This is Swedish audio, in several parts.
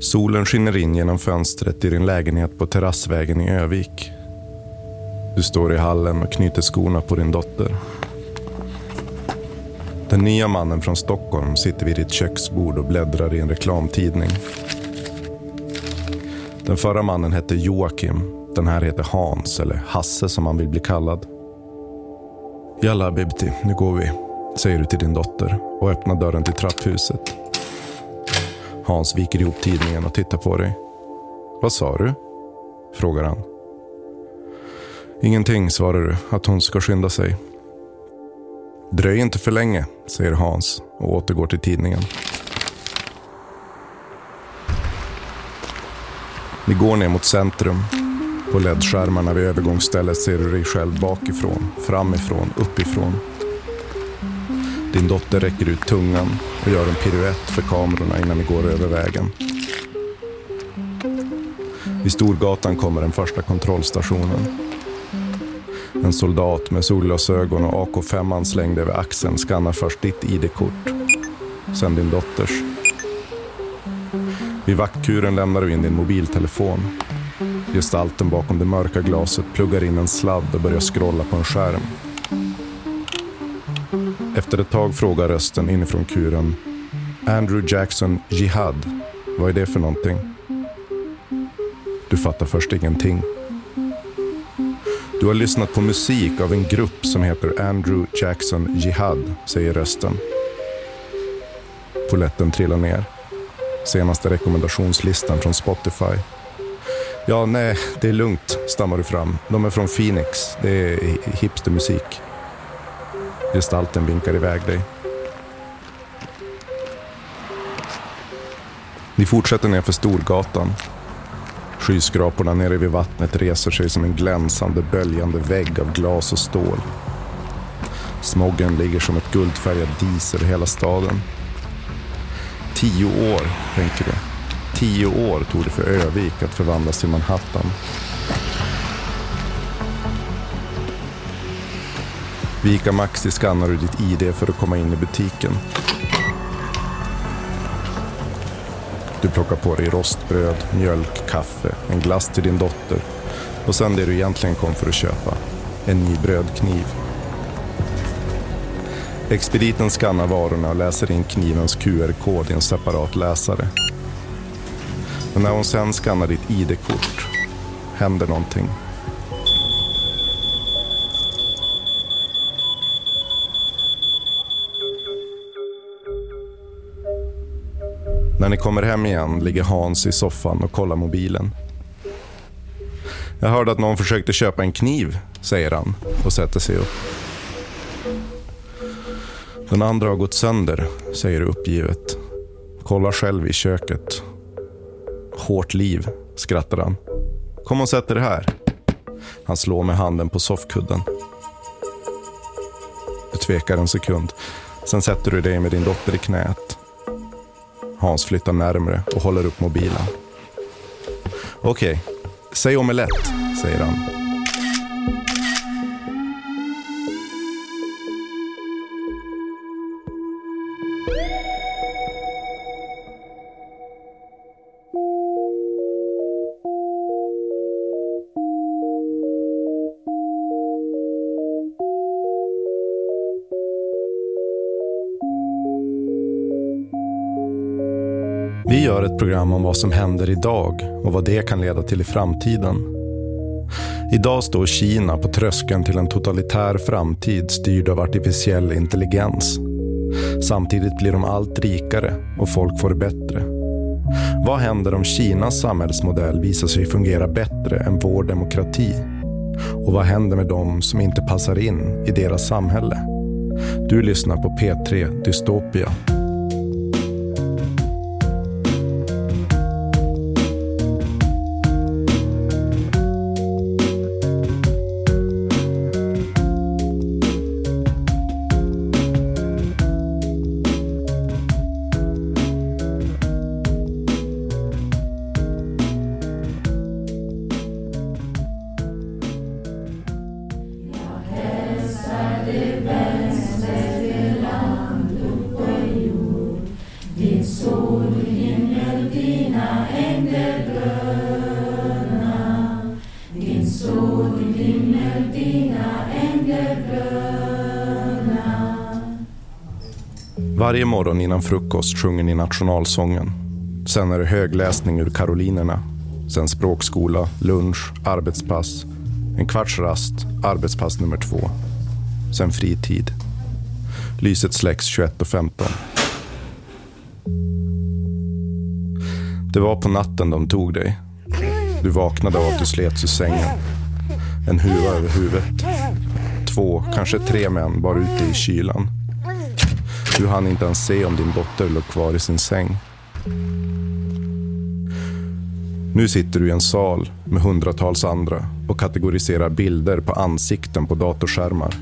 Solen skiner in genom fönstret i din lägenhet på Terrassvägen i Övik. Du står i hallen och knyter skorna på din dotter. Den nya mannen från Stockholm sitter vid ditt köksbord och bläddrar i en reklamtidning. Den förra mannen hette Joakim. Den här heter Hans, eller Hasse som han vill bli kallad. Jalla Bibti, nu går vi, säger du till din dotter och öppnar dörren till trapphuset. Hans viker ihop tidningen och tittar på dig. Vad sa du? frågar han. Ingenting, svarar du, att hon ska skynda sig. Dröj inte för länge, säger Hans och återgår till tidningen. Ni går ner mot centrum. På LED-skärmarna vid övergångsstället ser du dig själv bakifrån, framifrån, uppifrån. Din dotter räcker ut tungan och gör en piruett för kamerorna innan ni går över vägen. Vid Storgatan kommer den första kontrollstationen. En soldat med solglasögon och AK5 slängd över axeln skannar först ditt ID-kort, sen din dotters. Vid vaktkuren lämnar du in din mobiltelefon. Gestalten bakom det mörka glaset pluggar in en sladd och börjar scrolla på en skärm. Efter ett tag frågar rösten inifrån kuren Andrew Jackson Jihad. Vad är det för någonting? Du fattar först ingenting. Du har lyssnat på musik av en grupp som heter Andrew Jackson Jihad, säger rösten. Poletten trillar ner. Senaste rekommendationslistan från Spotify. Ja, nej, det är lugnt, stammar du fram. De är från Phoenix. Det är hipstermusik. Gestalten vinkar iväg dig. Ni fortsätter ner för Storgatan Skyskraporna nere vid vattnet reser sig som en glänsande, böljande vägg av glas och stål. Smoggen ligger som ett guldfärgat dis över hela staden. Tio år, tänker du. Tio år tog det för Övik att förvandlas till Manhattan. Vika Maxi skannar du ditt ID för att komma in i butiken. Du plockar på dig rostbröd, mjölk, kaffe, en glass till din dotter och sen det du egentligen kom för att köpa. En ny brödkniv. Expediten skannar varorna och läser in knivens QR-kod i en separat läsare. Men när hon sen skannar ditt ID-kort händer någonting. När ni kommer hem igen ligger Hans i soffan och kollar mobilen. Jag hörde att någon försökte köpa en kniv, säger han och sätter sig upp. Den andra har gått sönder, säger du uppgivet. Kolla själv i köket. Hårt liv, skrattar han. Kom och sätt dig här. Han slår med handen på soffkudden. Du tvekar en sekund. Sen sätter du dig med din dotter i knät. Hans flyttar närmre och håller upp mobilen. Okej, okay. säg omelett, säger han. Ett program om vad som händer idag och vad det kan leda till i framtiden. Idag står Kina på tröskeln till en totalitär framtid styrd av artificiell intelligens. Samtidigt blir de allt rikare och folk får det bättre. Vad händer om Kinas samhällsmodell visar sig fungera bättre än vår demokrati? Och vad händer med de som inte passar in i deras samhälle? Du lyssnar på P3 Dystopia. Varje morgon innan frukost sjunger ni nationalsången. Sen är det högläsning ur Karolinerna. Sen språkskola, lunch, arbetspass. En kvarts rast, arbetspass nummer två. Sen fritid. Lyset släcks 21.15. Det var på natten de tog dig. Du vaknade av att du slets ur sängen. En huva över huvudet. Två, kanske tre män bar ut dig i kylan. Du hann inte ens se om din dotter låg kvar i sin säng. Nu sitter du i en sal med hundratals andra och kategoriserar bilder på ansikten på datorskärmar.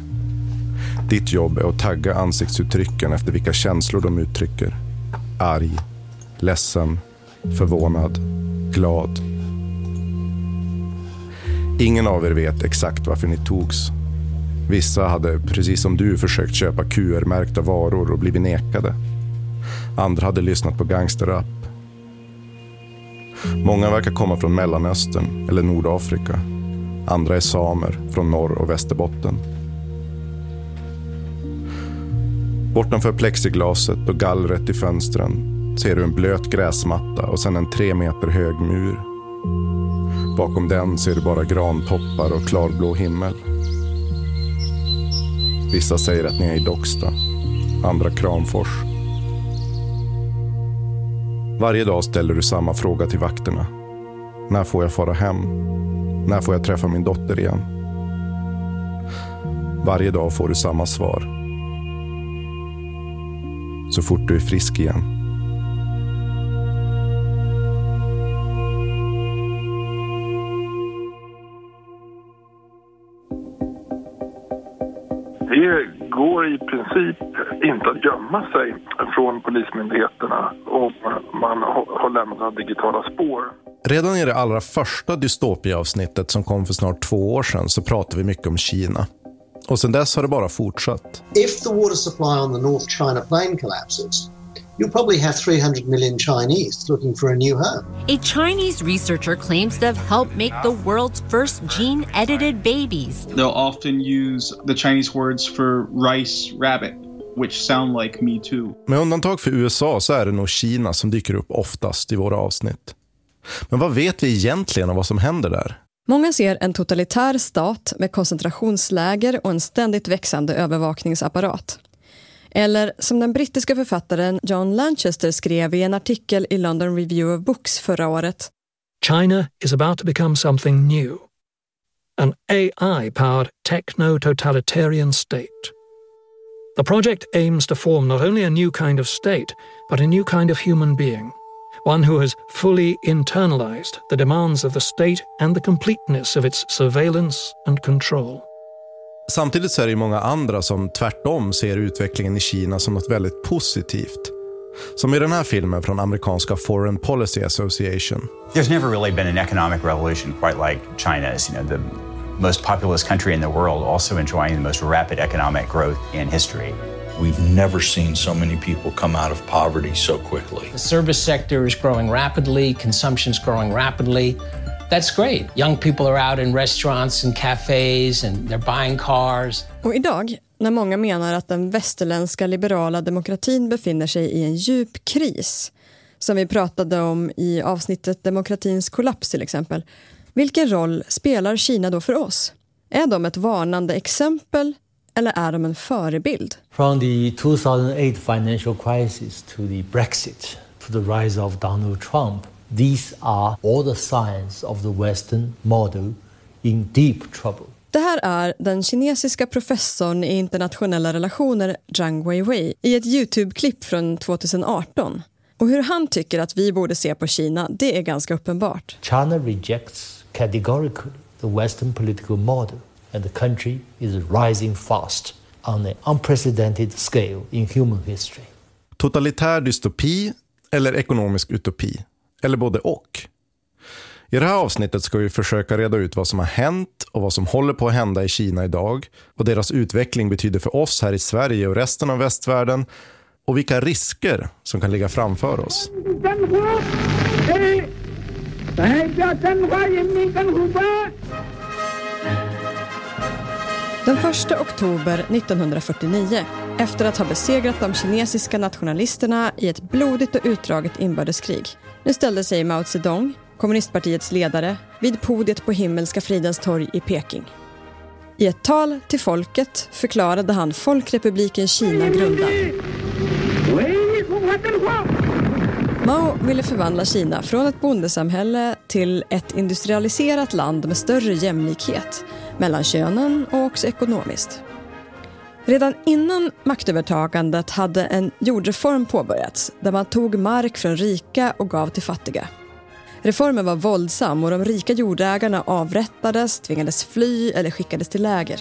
Ditt jobb är att tagga ansiktsuttrycken efter vilka känslor de uttrycker. Arg, ledsen, förvånad, glad. Ingen av er vet exakt varför ni togs. Vissa hade, precis som du, försökt köpa QR-märkta varor och blivit nekade. Andra hade lyssnat på gangsterrap. Många verkar komma från Mellanöstern eller Nordafrika. Andra är samer från Norr och Västerbotten. Bortanför plexiglaset och gallret i fönstren ser du en blöt gräsmatta och sen en tre meter hög mur. Bakom den ser du bara grantoppar och klarblå himmel. Vissa säger att ni är i Docksta, andra Kramfors. Varje dag ställer du samma fråga till vakterna. När får jag fara hem? När får jag träffa min dotter igen? Varje dag får du samma svar. Så fort du är frisk igen. Gömma sig från polismyndigheterna om man har lämnat digitala spår. Redan i det allra första dystopia-avsnittet som kom för snart två år sedan så pratade vi mycket om Kina. Och sen dess har det bara fortsatt. If the water supply on the North China plain collapses, you'll probably have 300 million Chinese looking for a new home. A Chinese researcher claims to have helped make the world's first gene edited babies. They'll often use the Chinese words for rice, rabbit, which sound like me too. Med undantag för USA så är det nog Kina som dyker upp oftast i våra avsnitt. Men vad vet vi egentligen om vad som händer där? Många ser en totalitär stat med koncentrationsläger och en ständigt växande övervakningsapparat. Eller som den brittiska författaren John Lanchester skrev i en artikel i London Review of Books förra året. China is about to become something new. An AI-powered techno-totalitarian state. The project aims to form not only a new kind of state, but a new kind of human being. One who has fully internalized the demands of the state and the completeness of its surveillance and control. Samtidigt så är det många andra som tvärtom ser utvecklingen i Kina som något väldigt positivt. Som i den här filmen från amerikanska Foreign Policy Association. There's never really been an economic revolution quite like China's. You know, the most populous country in the world, also enjoying the most rapid economic growth in history. We've never seen so many people come out of poverty so quickly. The service sector is growing rapidly, consumption's growing rapidly. That's great. Young people are out in restaurants and cafes and they're buying cars. Och idag, när många menar att den västerländska liberala demokratin befinner sig i en djup kris, som vi pratade om i avsnittet Demokratins kollaps till exempel, vilken roll spelar Kina då för oss? Är de ett varnande exempel eller är de en förebild? From the 2008 financial crisis to the Brexit to the rise of Donald Trump, these are all the signs of the western model in deep trouble. Det här är den kinesiska professorn i internationella relationer Zhang Weiwei i ett Youtube-klipp från 2018. Och hur han tycker att vi borde se på Kina, det är ganska uppenbart. China rejects categorically the western political model and the country is rising fast on an unprecedented scale in human history. Totalitär dystopi eller ekonomisk utopi? Eller både och? I det här avsnittet ska vi försöka reda ut vad som har hänt och vad som håller på att hända i Kina idag, vad deras utveckling betyder för oss här i Sverige och resten av västvärlden och vilka risker som kan ligga framför oss. Den 1 oktober 1949, efter att ha besegrat de kinesiska nationalisterna i ett blodigt och utdraget inbördeskrig, nu ställde sig Mao Zedong, kommunistpartiets ledare, vid podiet på Himmelska fridens torg i Peking. I ett tal till folket förklarade han Folkrepubliken Kina grundad. Mao ville förvandla Kina från ett bondesamhälle till ett industrialiserat land med större jämlikhet mellan könen och också ekonomiskt. Redan innan maktövertagandet hade en jordreform påbörjats där man tog mark från rika och gav till fattiga. Reformen var våldsam och de rika jordägarna avrättades, tvingades fly eller skickades till läger.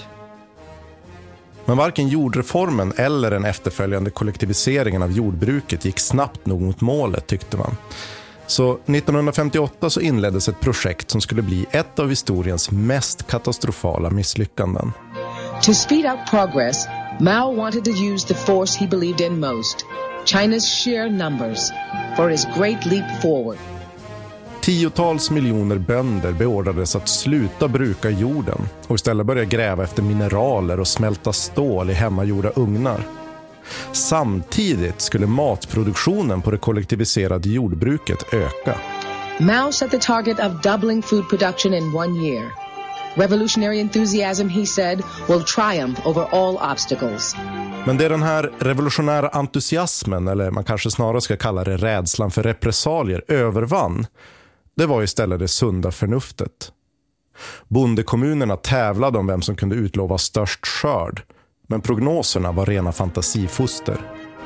Men varken jordreformen eller den efterföljande kollektiviseringen av jordbruket gick snabbt nog mot målet, tyckte man. Så 1958 så inleddes ett projekt som skulle bli ett av historiens mest katastrofala misslyckanden. To speed up progress, Mao wanted to use the force he believed in most, China's sheer numbers, for his great leap forward. Tiotals miljoner bönder beordrades att sluta bruka jorden och istället börja gräva efter mineraler och smälta stål i hemmagjorda ugnar. Samtidigt skulle matproduktionen på det kollektiviserade jordbruket öka. Mao set the target of doubling food production in one year. Revolutionary enthusiasm, he said, will triumph over all obstacles. Men det är den här revolutionära entusiasmen, eller man kanske snarare ska kalla det rädslan för repressalier, övervann det var istället det sunda förnuftet. Bondekommunerna tävlade om vem som kunde utlova störst skörd. Men prognoserna var rena fantasifoster.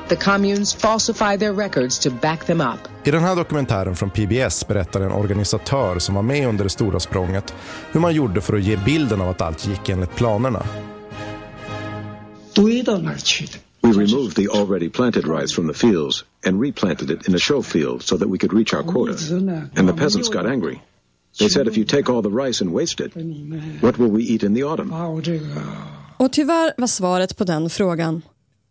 The communes falsify their records to back them up. I den här dokumentären från PBS berättar en organisatör som var med under det stora språnget hur man gjorde för att ge bilden av att allt gick enligt planerna. We removed the already planted rice from the fields and replanted it in a show field so that we could reach our quota. And the peasants got angry. They said if you take all the rice and waste it, what will we eat in the autumn? Och tyvärr var svaret på den frågan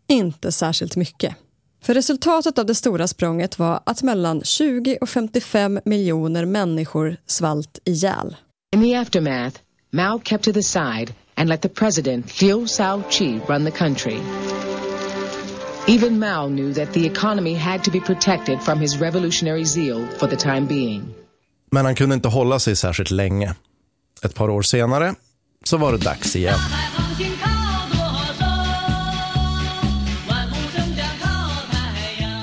inte särskilt mycket. För resultatet av det stora språnget var att mellan 20 och 55 miljoner människor svalt ihjäl. In the aftermath, Mao kept to the side and let the president Liu Shaoqi run the country. Even Mao knew that the economy had to be protected from his revolutionary zeal for the time being. Men han kunde inte hålla sig särskilt länge. Ett par år senare så var det dags igen.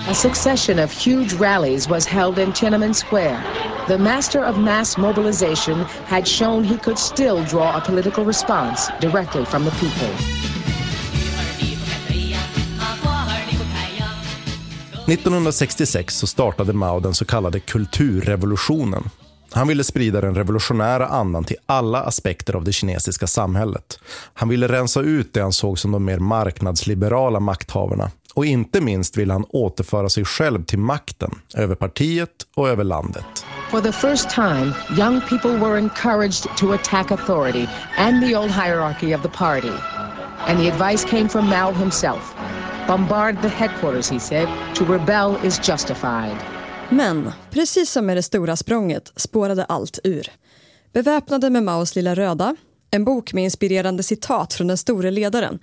A succession of huge rallies was held in Tiananmen Square. The master of mass mobilization had shown he could still draw a political response directly from the people. 1966 så startade Mao den så kallade kulturrevolutionen. Han ville sprida den revolutionära andan till alla aspekter av det kinesiska samhället. Han ville rensa ut det han såg som de mer marknadsliberala makthavarna. Och inte minst ville han återföra sig själv till makten över partiet och över landet. For the first time, young people were encouraged to attack authority and the old hierarchy of the party. And the advice came from Mao himself. Bombard the headquarters, he said. To rebel is justified. Men precis som med det stora språnget spårade allt ur. Beväpnade med Maos lilla röda, en bok med inspirerande citat från den store ledaren,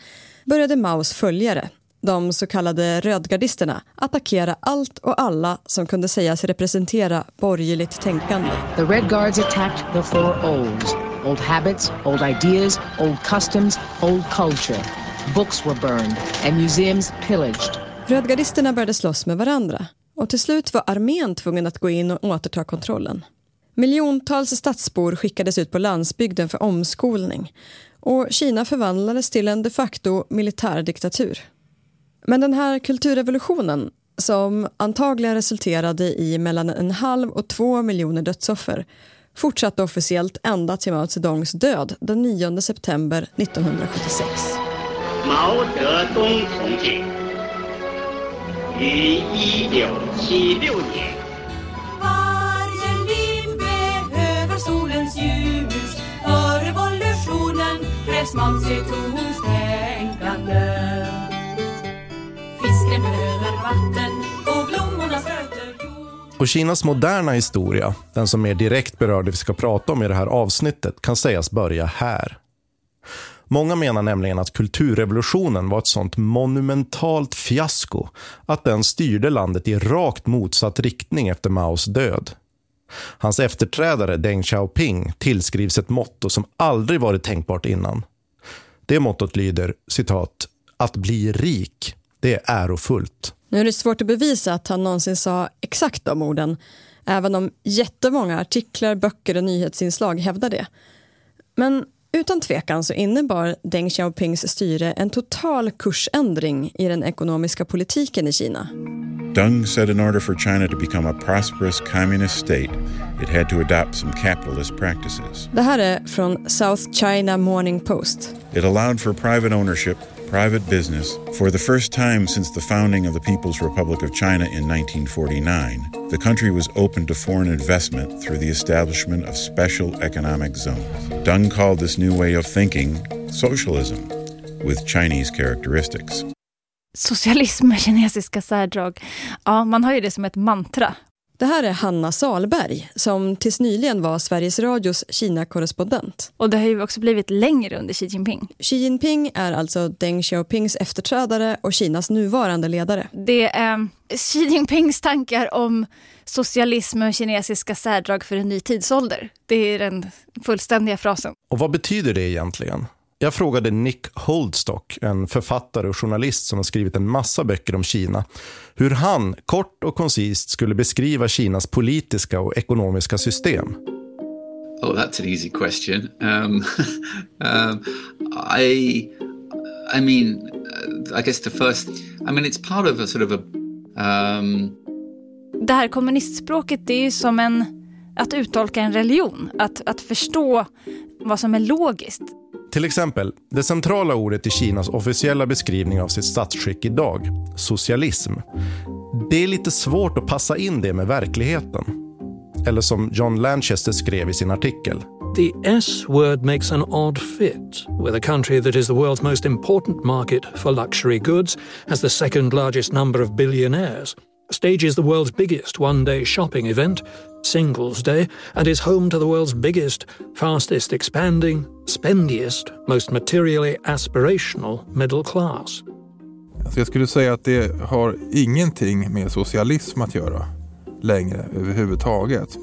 började Maos följare, de så kallade rödgardisterna, attackera allt och alla som kunde sägas representera borgerligt tänkande. The Red Guards attacked the four olds. Old habits, old ideas, old customs, old culture. Books were burned and museums pillaged. Rödgardisterna började slåss med varandra och till slut var armén tvungen att gå in och återta kontrollen. Miljontals stadsbor skickades ut på landsbygden för omskolning och Kina förvandlades till en de facto militärdiktatur. Men den här kulturrevolutionen, som antagligen resulterade i mellan en halv och två miljoner dödsoffer, fortsatte officiellt ända till Mao Zedongs död den 9 september 1976. Mao Zedong 同志于1976年 Varje liv behöver solens ljus För revolutionen krävs Mao Zedongs tänkande Fisken behöver vatten och blommornas rötter och Kinas moderna historia, den som mer direkt berör det vi ska prata om i det här avsnittet, kan sägas börja här. Många menar nämligen att kulturrevolutionen var ett sånt monumentalt fiasko att den styrde landet i rakt motsatt riktning efter Maos död. Hans efterträdare Deng Xiaoping tillskrivs ett motto som aldrig varit tänkbart innan. Det mottot lyder, citat, att bli rik, det är ärofullt. Nu är det svårt att bevisa att han någonsin sa exakt de orden, även om jättemånga artiklar, böcker och nyhetsinslag hävdar det. Men utan tvekan så innebar Deng Xiaopings styre en total kursändring i den ekonomiska politiken i Kina. Deng said in order for China to become a prosperous communist state, it had to adopt some capitalist practices. Det här är från South China Morning Post. It allowed for private ownership, private business. For the first time since the founding of the People's Republic of China in 1949, the country was open to foreign investment through the establishment of special economic zones. Deng called this new way of thinking socialism with Chinese characteristics. Socialism kinesiska särdrag. Ja, man har ju det som ett mantra. Det här är Hanna Salberg som tills nyligen var Sveriges Radios Kina-korrespondent. Och det har ju också blivit längre under Xi Jinping. Xi Jinping är alltså Deng Xiaopings efterträdare och Kinas nuvarande ledare. Det är eh, Xi Jinpings tankar om socialism och kinesiska särdrag för en ny tidsålder. Det är den fullständiga frasen. Och vad betyder det egentligen? Jag frågade Nick Holdstock, en författare och journalist som har skrivit en massa böcker om Kina, hur han kort och koncist skulle beskriva Kinas politiska och ekonomiska system. Oh, that's an easy question. Um, um, I, I mean, I guess the first, I mean, it's part of a sort of a. Um... Det här kommunistspråket, det är ju som en att uttolka en religion, att, att förstå vad som är logiskt. Till exempel, det centrala ordet i Kinas officiella beskrivning av sitt statsskick idag, socialism. Det är lite svårt att passa in det med verkligheten. Eller som John Lanchester skrev i sin artikel. The S word makes an odd fit with a country that is the world's most important market for luxury goods, has the second largest number of billionaires, stages the world's biggest one day shopping event, Singles Day, and is home to the world's biggest, fastest expanding, spendiest, most materially aspirational middle class. Så jag skulle säga att det har ingenting med socialism att göra längre överhuvudtaget.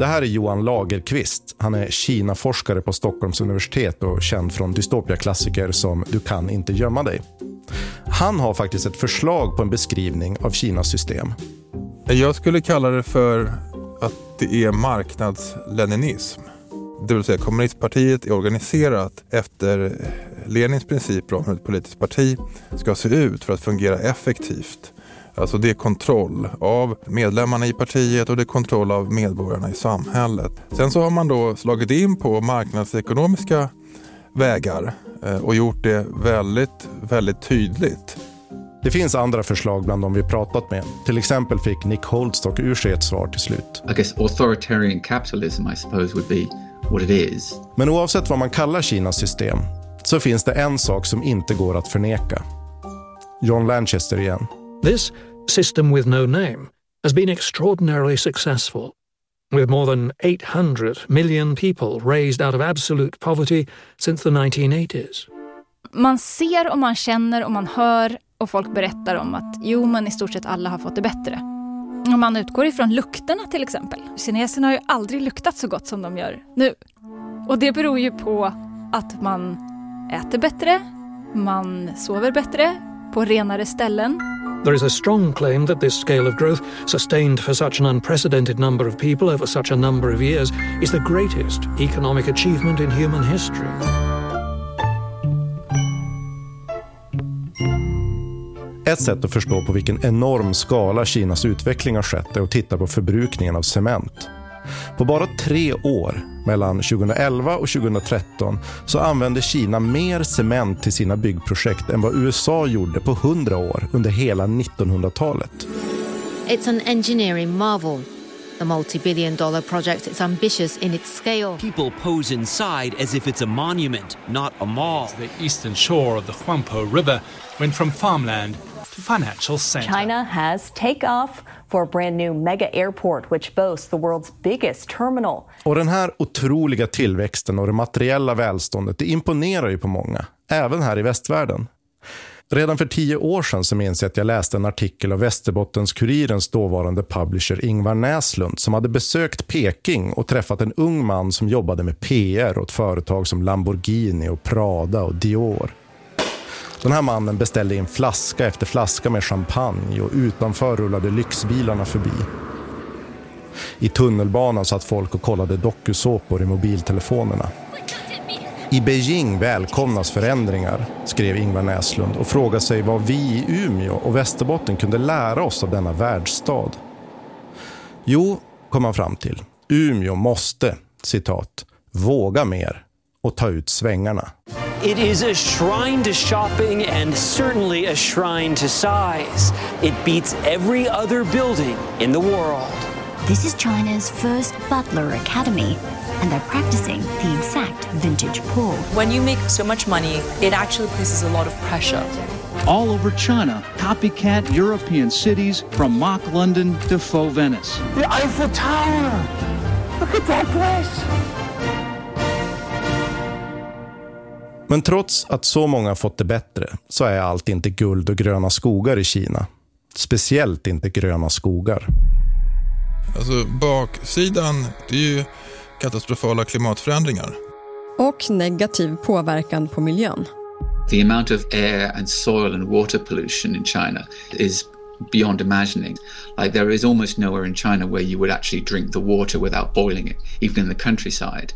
Det här är Johan Lagerqvist. Han är Kina-forskare på Stockholms universitet och känd från Dystopiaklassiker som Du kan inte gömma dig. Han har faktiskt ett förslag på en beskrivning av Kinas system. Jag skulle kalla det för att det är marknadsleninism. Det vill säga kommunistpartiet är organiserat efter Lenins principer om hur ett politiskt parti ska se ut för att fungera effektivt. Alltså det är kontroll av medlemmarna i partiet och det är kontroll av medborgarna i samhället. Sen så har man då slagit in på marknadsekonomiska vägar eh, och gjort det väldigt, väldigt tydligt. Det finns andra förslag bland de vi pratat med. Till exempel fick Nick Holdstock ur sig ett svar till slut. I guess authoritarian capitalism I suppose would be what it is. Men oavsett vad man kallar Kinas system så finns det en sak som inte går att förneka. John Lanchester igen. This system with no name has been extraordinarily successful, with more than 800 million people raised out of absolute poverty since the 1980s. Man ser och man känner och man hör och folk berättar om att jo, men i stort sett alla har fått det bättre. Om man utgår ifrån lukterna till exempel. Kineserna har ju aldrig luktat så gott som de gör nu. Och det beror ju på att man äter bättre, man sover bättre, på renare ställen. There is a strong claim that this scale of growth, sustained for such an unprecedented number of people over such a number of years, is the greatest economic achievement in human history. Ett sätt att förstå på vilken enorm skala Kinas utveckling har skett är att titta på förbrukningen av cement. På bara tre år, mellan 2011 och 2013, så använde Kina mer cement till sina byggprojekt än vad USA gjorde på 100 år under hela 1900-talet. It's an engineering marvel. The multi-billion dollar project is ambitious in its scale. People pose inside as if it's a monument, not a mall. The eastern shore of the Huangpo River went from farmland to financial center. China has takeoff for a brand new mega airport which boasts the world's biggest terminal. Och den här otroliga tillväxten och det materiella välståndet det imponerar ju på många, även här i västvärlden. Redan för tio år sedan så minns jag att jag läste en artikel av Västerbottens-Kurirens dåvarande publisher Ingvar Näslund som hade besökt Peking och träffat en ung man som jobbade med PR åt företag som Lamborghini och Prada och Dior. Den här mannen beställde in flaska efter flaska med champagne och utanför rullade lyxbilarna förbi. I tunnelbanan satt folk och kollade dokusåpor i mobiltelefonerna. I Beijing välkomnas förändringar, skrev Ingvar Näslund och frågade sig vad vi i Umeå och Västerbotten kunde lära oss av denna världsstad. Jo, kom han fram till, Umeå måste, citat, våga mer och ta ut svängarna. It is a shrine to shopping and certainly a shrine to size. It beats every other building in the world. This is China's first Butler Academy, and they're practicing the exact vintage pull. When you make so much money, it actually places a lot of pressure. All over China, copycat European cities from mock London to faux Venice. The Eiffel Tower! Look at that place! Men trots att så många fått det bättre så är allt inte guld och gröna skogar i Kina. Speciellt inte gröna skogar. Alltså baksidan, det är ju katastrofala klimatförändringar. Och negativ påverkan på miljön. The amount of air and soil and water pollution in China is beyond imagining. Like there is almost nowhere in China where you would actually drink the water without boiling it, even in the countryside.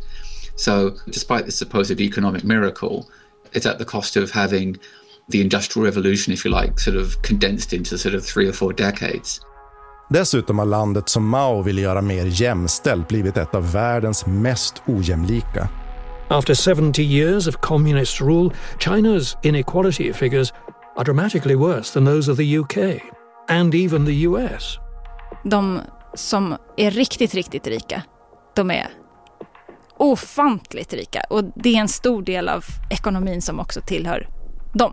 So despite the supposed economic miracle, it's at the cost of having the industrial revolution, if you like, sort of condensed into sort of three or four decades. Dessutom har landet som Mao ville göra mer jämställt blivit ett av världens mest ojämlika. After 70 years of communist rule, China's inequality figures are dramatically worse than those of the UK and even the US. De som är riktigt, riktigt rika, de är ofantligt rika och det är en stor del av ekonomin som också tillhör dem.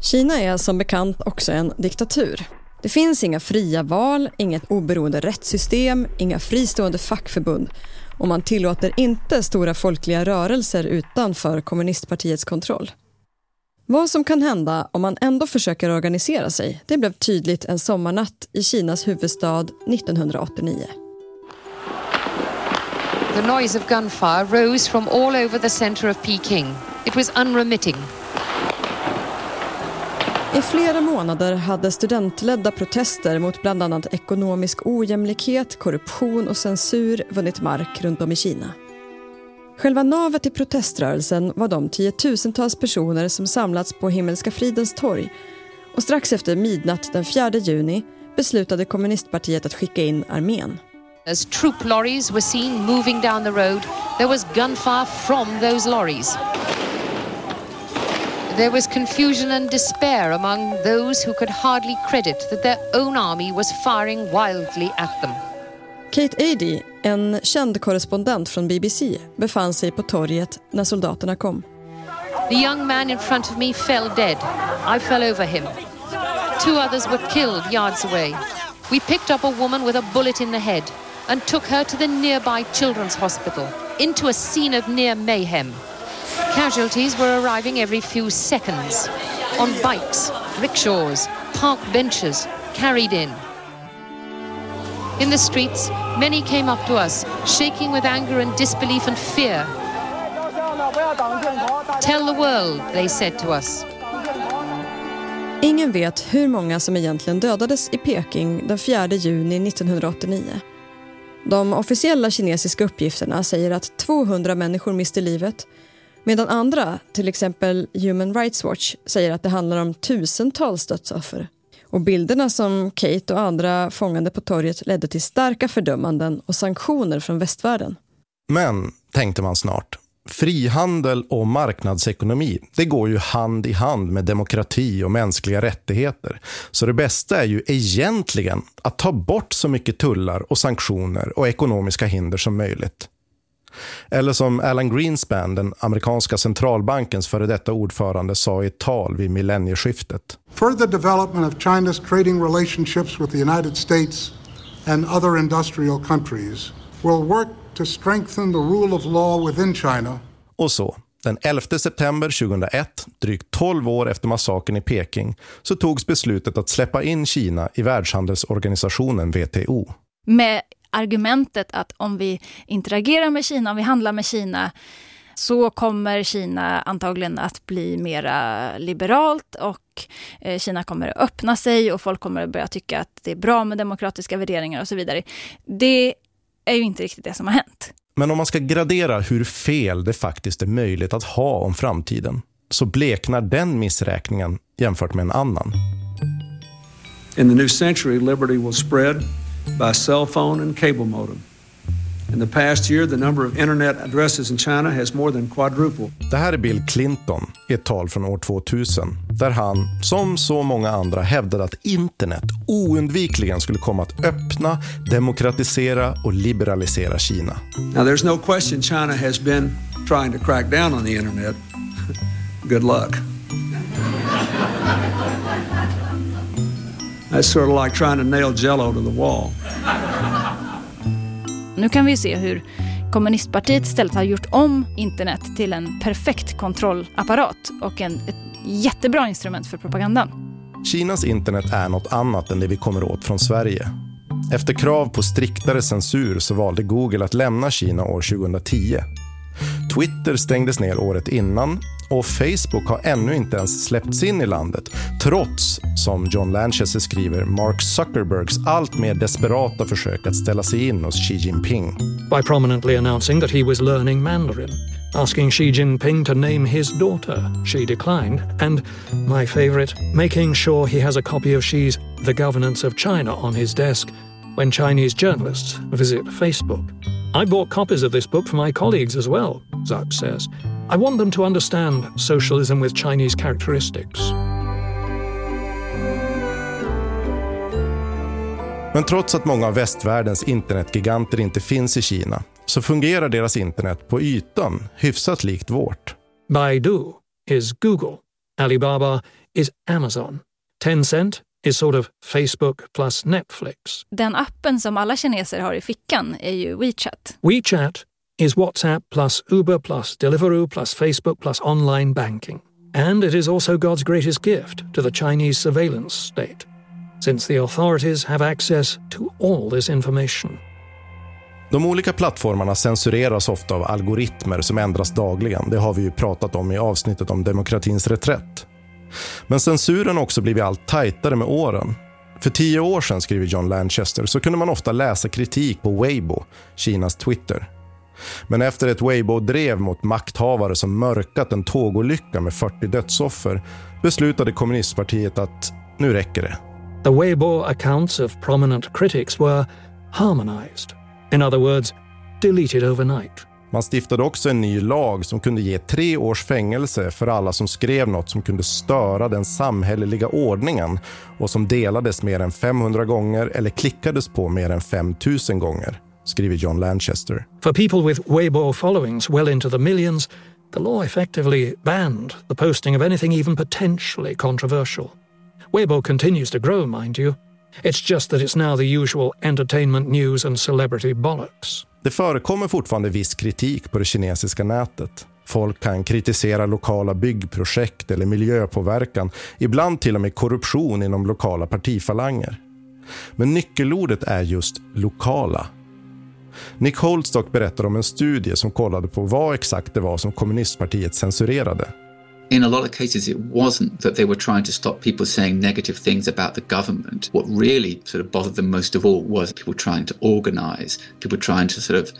Kina är som bekant också en diktatur. Det finns inga fria val, inget oberoende rättssystem, inga fristående fackförbund och man tillåter inte stora folkliga rörelser utanför kommunistpartiets kontroll. Vad som kan hända om man ändå försöker organisera sig, det blev tydligt en sommarnatt i Kinas huvudstad 1989. The noise of gunfire rose from all over the center of Peking. It was unremitting. I flera månader hade studentledda protester mot bland annat ekonomisk ojämlikhet, korruption och censur vunnit mark runt om i Kina. Själva navet i proteströrelsen var de tiotusentals personer som samlats på Himmelska fridens torg och strax efter midnatt den 4 juni beslutade kommunistpartiet att skicka in armén. As troop lorries were seen moving down the road, there was gunfire from those lorries. There was confusion and despair among those who could hardly credit that their own army was firing wildly at them. Kate Adie, en känd korrespondent från BBC, befann sig på torget när soldaterna kom. The young man in front of me fell dead. I fell over him. Two others were killed yards away. We picked up a woman with a bullet in the head and took her to the nearby children's hospital, into a scene of near mayhem. Casualties were arriving every few seconds. On bikes, rickshaws, park benches, carried in. In the streets, many came up to us, shaking with anger and disbelief and fear. Tell the world, they said to us. Ingen vet hur många som egentligen dödades i Peking den 4 juni 1989. De officiella kinesiska uppgifterna säger att 200 människor miste livet medan andra, till exempel Human Rights Watch, säger att det handlar om tusentals dödsoffer. Och bilderna som Kate och andra fångade på torget ledde till starka fördömanden och sanktioner från västvärlden. Men, tänkte man snart, frihandel och marknadsekonomi, det går ju hand i hand med demokrati och mänskliga rättigheter. Så det bästa är ju egentligen att ta bort så mycket tullar och sanktioner och ekonomiska hinder som möjligt. Eller som Alan Greenspan, den amerikanska centralbankens före detta ordförande, sa i ett tal vid millennieskiftet. Further development of China's trading relationships with the United States and other industrial countries will work to strengthen the rule of law within China. Och så, den 11 september 2001, drygt 12 år efter massakern i Peking, så togs beslutet att släppa in Kina i Världshandelsorganisationen WTO. Med argumentet att om vi interagerar med Kina, om vi handlar med Kina så kommer Kina antagligen att bli mera liberalt och eh, Kina kommer att öppna sig och folk kommer att börja tycka att det är bra med demokratiska värderingar och så vidare. Det är ju inte riktigt det som har hänt. Men om man ska gradera hur fel det faktiskt är möjligt att ha om framtiden så bleknar den missräkningen jämfört med en annan. In the new century, liberty will spread by cell phone and cable modem. In the past year, the number of internet addresses in China has more than quadrupled. Det här är Bill Clinton i ett tal från år 2000 där han, som så många andra, hävdade att internet oundvikligen skulle komma att öppna, demokratisera och liberalisera Kina. Now, there's no question China has been trying to crack down on the internet. Good luck. That's sort of like trying to nail jello to the wall. Nu kan vi se hur kommunistpartiet istället har gjort om internet till en perfekt kontrollapparat och en, ett jättebra instrument för propagandan. Kinas internet är något annat än det vi kommer åt från Sverige. Efter krav på striktare censur så valde Google att lämna Kina år 2010. Twitter stängdes ner året innan och Facebook har ännu inte ens släppts in i landet trots, som John Lanchester skriver, Mark Zuckerbergs allt mer desperata försök att ställa sig in hos Xi Jinping. By prominently announcing that he was learning Mandarin, asking Xi Jinping to name his daughter, she declined, and, my favorite, making sure he has a copy of Xi's The Governance of China on his desk when Chinese journalists visit Facebook. I bought copies of this book for my colleagues as well, Zuck says. I want them to understand socialism with Chinese characteristics. Men trots att många av västvärldens internetgiganter inte finns i Kina så fungerar deras internet på ytan hyfsat likt vårt. Baidu is Google. Alibaba is Amazon. Tencent is sort of Facebook plus Netflix. Den appen som alla kineser har i fickan är ju WeChat. WeChat is WhatsApp plus Uber plus Deliveroo plus Facebook plus online banking. And it is also God's greatest gift to the Chinese surveillance state, since the authorities have access to all this information. De olika plattformarna censureras ofta av algoritmer som ändras dagligen. Det har vi ju pratat om i avsnittet om demokratins reträtt. Men censuren har också blivit allt tajtare med åren. För tio år sedan, skriver John Lanchester, så kunde man ofta läsa kritik på Weibo, Kinas Twitter. Men efter ett Weibo-drev mot makthavare som mörkat en tågolycka med 40 dödsoffer beslutade kommunistpartiet att nu räcker det. The Weibo accounts of prominent critics were harmonized. In other words, deleted overnight. Man stiftade också en ny lag som kunde ge tre års fängelse för alla som skrev något som kunde störa den samhälleliga ordningen och som delades mer än 500 gånger eller klickades på mer än 5000 gånger, skriver John Lanchester. For people with Weibo followings well into the millions, the law effectively banned the posting of anything even potentially controversial. Weibo continues to grow, mind you. It's just that it's now the usual entertainment news and celebrity bollocks. Det förekommer fortfarande viss kritik på det kinesiska nätet. Folk kan kritisera lokala byggprojekt eller miljöpåverkan, ibland till och med korruption inom lokala partifalanger. Men nyckelordet är just lokala. Nick Holstock berättar om en studie som kollade på vad exakt det var som kommunistpartiet censurerade. In a lot of cases, it wasn't that they were trying to stop people saying negative things about the government. What really sort of bothered them most of all was people trying to organize, people trying to sort of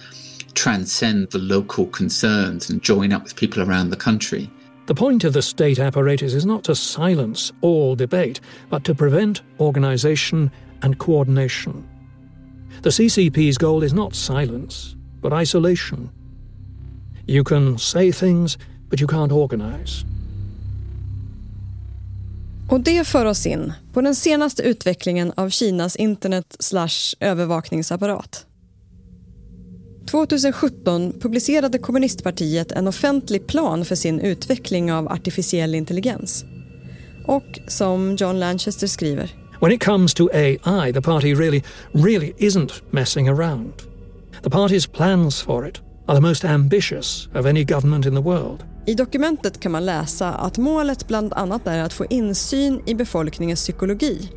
transcend the local concerns and join up with people around the country. The point of the state apparatus is not to silence all debate, but to prevent organisation and coordination. The CCP's goal is not silence, but isolation. You can say things, but you can't organise. Och det för oss in på den senaste utvecklingen av Kinas internet slash övervakningsapparat. 2017 publicerade kommunistpartiet en offentlig plan för sin utveckling av artificiell intelligens. Och som John Lanchester skriver. When it comes to AI, the party really, really isn't messing around. The party's plans for it are the most ambitious of any government in the world. I dokumentet kan man läsa att målet bland annat är att få insyn i befolkningens psykologi.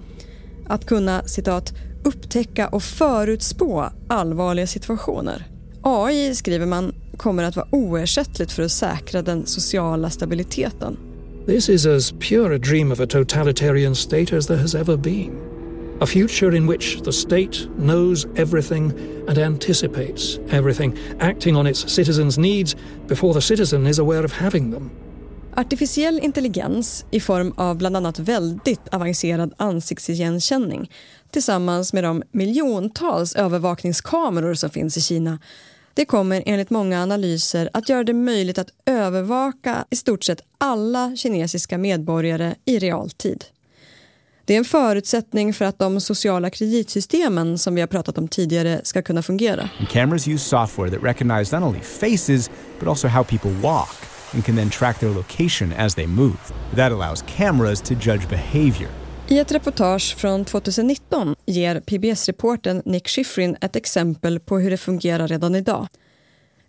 Att kunna citat, upptäcka och förutspå allvarliga situationer. AI, skriver man, kommer att vara oersättligt för att säkra den sociala stabiliteten. This is as pure a dream of a totalitarian state as there has ever been. A future in which the state knows everything and anticipates everything, acting on its citizens' needs before the citizen is aware of having them. Artificiell intelligens i form av bland annat väldigt avancerad ansiktsigenkänning tillsammans med de miljontals övervakningskameror som finns i Kina det kommer enligt många analyser att göra det möjligt att övervaka i stort sett alla kinesiska medborgare i realtid. Det är en förutsättning för att de sociala kreditsystemen som vi har pratat om tidigare ska kunna fungera. And cameras use software that recognize not only faces but also how people walk and can then track their location as they move. That allows cameras to judge behavior. I ett reportage från 2019 ger PBS-reporten Nick Schifrin ett exempel på hur det fungerar redan idag.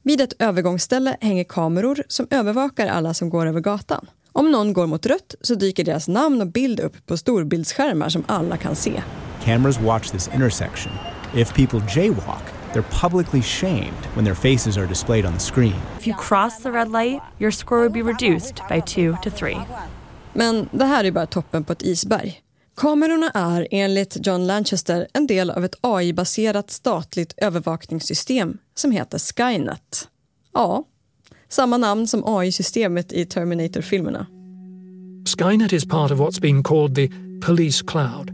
Vid ett övergångsställe hänger kameror som övervakar alla som går över gatan. Om någon går mot rött så dyker deras namn och bild upp på storbildsskärmar som alla kan se. Cameras watch this intersection. If people jaywalk, they're publicly shamed when their faces are displayed on the screen. If you cross the red light, your score would be reduced by two to three. Men det här är bara toppen på ett isberg. Kamerorna är enligt John Lanchester en del av ett AI-baserat statligt övervakningssystem som heter Skynet. Ja, samma namn som AI-systemet i Terminator-filmerna. Skynet is part of what's been called the police cloud,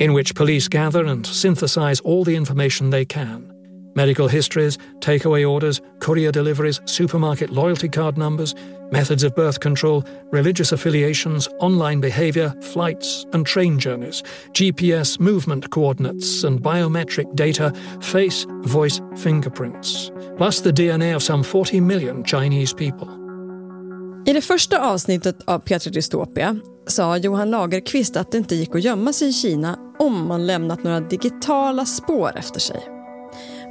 in which police gather and synthesize all the information they can. Medical histories, takeaway orders, courier deliveries, supermarket loyalty card numbers, methods of birth control, religious affiliations, online behavior, flights and train journeys, GPS movement coordinates and biometric data, face, voice, fingerprints, plus the DNA of some 40 million Chinese people. I det första avsnittet av Petri Dystopia sa Johan Lagerqvist att det inte gick att gömma sig i Kina om man lämnat några digitala spår efter sig.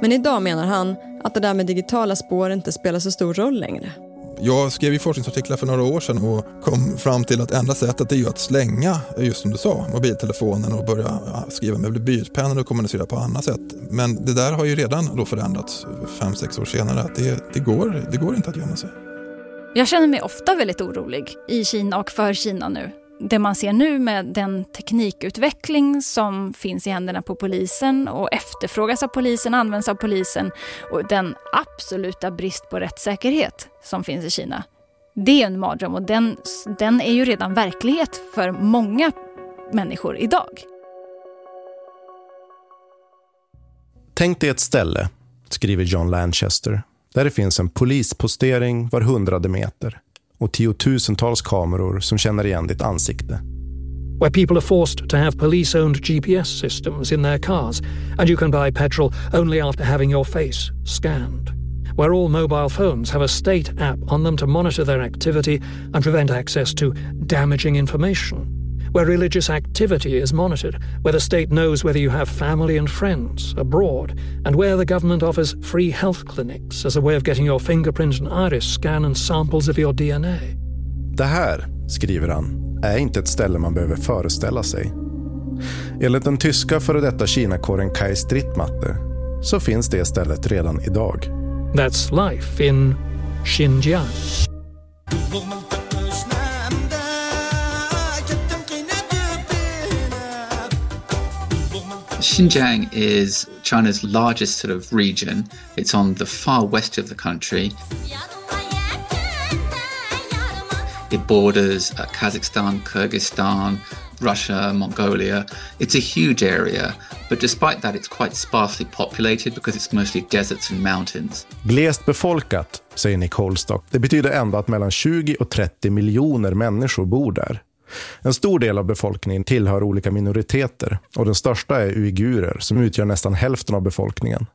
Men idag menar han att det där med digitala spår inte spelar så stor roll längre. Jag skrev ju forskningsartiklar för några år sedan och kom fram till att enda sättet är ju att slänga, just som du sa, mobiltelefonen och börja skriva med blyertspennor och kommunicera på annat sätt. Men det där har ju redan då förändrats fem sex år senare. Att det, det, går, det går inte att gömma sig. Jag känner mig ofta väldigt orolig i Kina och för Kina nu det man ser nu med den teknikutveckling som finns i händerna på polisen och efterfrågas av polisen, används av polisen och den absoluta brist på rättssäkerhet som finns i Kina. Det är en mardröm och den, den är ju redan verklighet för många människor idag. Tänk dig ett ställe, skriver John Lanchester, där det finns en polispostering var hundrade meter och tiotusentals kameror som känner igen ditt ansikte. Where people are forced to have police-owned GPS systems in their cars and you can buy petrol only after having your face scanned. Where all mobile phones have a state app on them to monitor their activity and prevent access to damaging information where religious activity is monitored, where the state knows whether you have family and friends abroad, and where the government offers free health clinics as a way of getting your fingerprint and iris scan and samples of your DNA. Det här, skriver han, är inte ett ställe man behöver föreställa sig. Enligt den tyska före detta Kina-kåren Kai Strittmatte så finns det stället redan idag. That's life in Xinjiang. Xinjiang is China's largest sort of region. It's on the far west of the country. It borders uh, Kazakhstan, Kyrgyzstan, Russia, Mongolia. It's a huge area, but despite that, it's quite sparsely populated because it's mostly deserts and mountains. Glest befolkat, säger Nick Holstock. Det betyder ändå att mellan 20 och 30 miljoner människor bor där. En stor del av befolkningen tillhör olika minoriteter och den största är uigurer som utgör nästan hälften av befolkningen.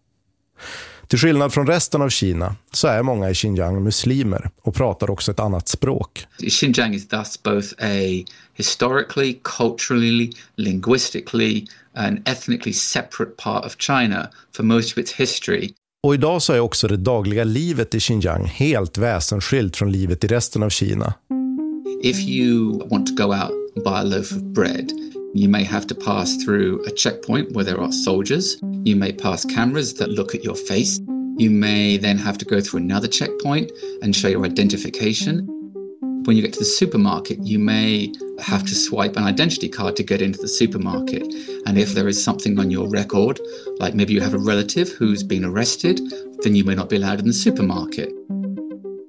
Till skillnad från resten av Kina så är många i Xinjiang muslimer och pratar också ett annat språk. Xinjiang is thus both a historically, culturally, linguistically and ethnically separate part of China for most of its history. Och idag så är också det dagliga livet i Xinjiang helt väsensskilt från livet i resten av Kina. If you want to go out and buy a loaf of bread, you may have to pass through a checkpoint where there are soldiers. You may pass cameras that look at your face. You may then have to go through another checkpoint and show your identification. When you get to the supermarket, you may have to swipe an identity card to get into the supermarket. And if there is something on your record, like maybe you have a relative who's been arrested, then you may not be allowed in the supermarket.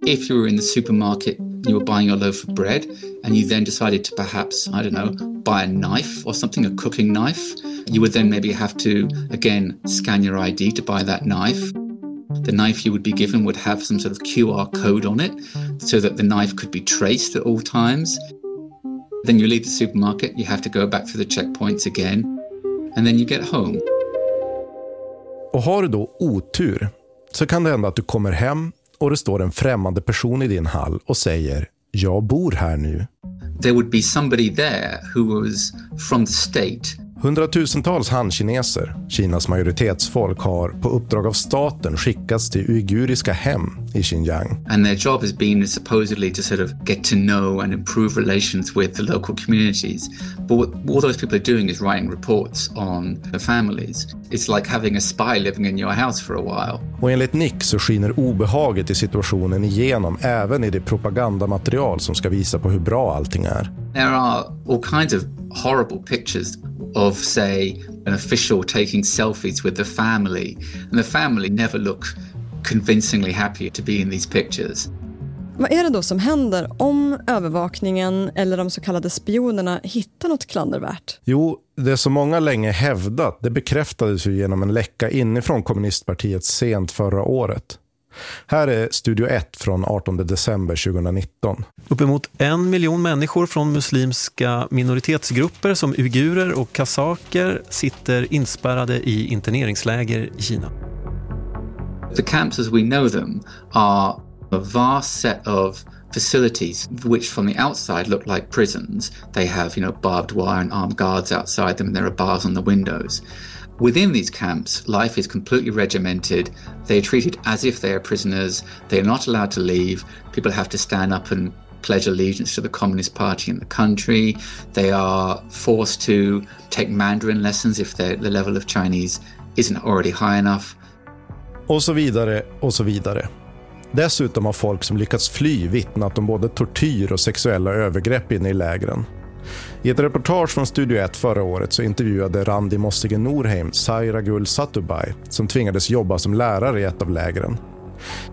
If you were in the supermarket, you were buying a loaf of bread, and you then decided to perhaps, I don't know, buy a knife or something, a cooking knife, you would then maybe have to, again, scan your ID to buy that knife. The knife you would be given would have some sort of QR code on it so that the knife could be traced at all times. Then you leave the supermarket, you have to go back through the checkpoints again, and then you get home. Och har du då otur så kan det hända att du kommer hem och det står en främmande person i din hall och säger “Jag bor här nu”. There would be somebody there who was from the state Hundratusentals hankineser, Kinas majoritetsfolk, har på uppdrag av staten skickats till uiguriska hem i Xinjiang. And their job has been supposedly to sort of get to know and improve relations with the local communities. But what all those people are doing is writing reports on the families. It's like having a spy living in your house for a while. Och enligt Nick så skiner obehaget i situationen igenom även i det propagandamaterial som ska visa på hur bra allting är. There are all kinds of horrible pictures of, say, an official taking selfies with the family, and the family never look convincingly happy to be in these pictures. Vad är det då som händer om övervakningen eller de så kallade spionerna hittar något klandervärt? Jo, det som många länge hävdat det bekräftades ju genom en läcka inifrån kommunistpartiet sent förra året. Här är Studio 1 från 18 december 2019. Uppemot en miljon människor från muslimska minoritetsgrupper som uigurer och kasaker sitter inspärrade i interneringsläger i Kina. The camps as we know them are a vast set of facilities which from the outside look like prisons. They have, you know, barbed wire and armed guards outside them and there are bars on the windows. Within these camps, life is completely regimented. They are treated as if they are prisoners. They are not allowed to leave. People have to stand up and pledge allegiance to the Communist Party in the country. They are forced to take Mandarin lessons if the level of Chinese isn't already high enough. Och så vidare och så vidare. Dessutom har folk som lyckats fly vittnat om både tortyr och sexuella övergrepp inne i lägren. I ett reportage från Studio 1 förra året så intervjuade Randi Mossige Norheim Saira Gul Satubay som tvingades jobba som lärare i ett av lägren.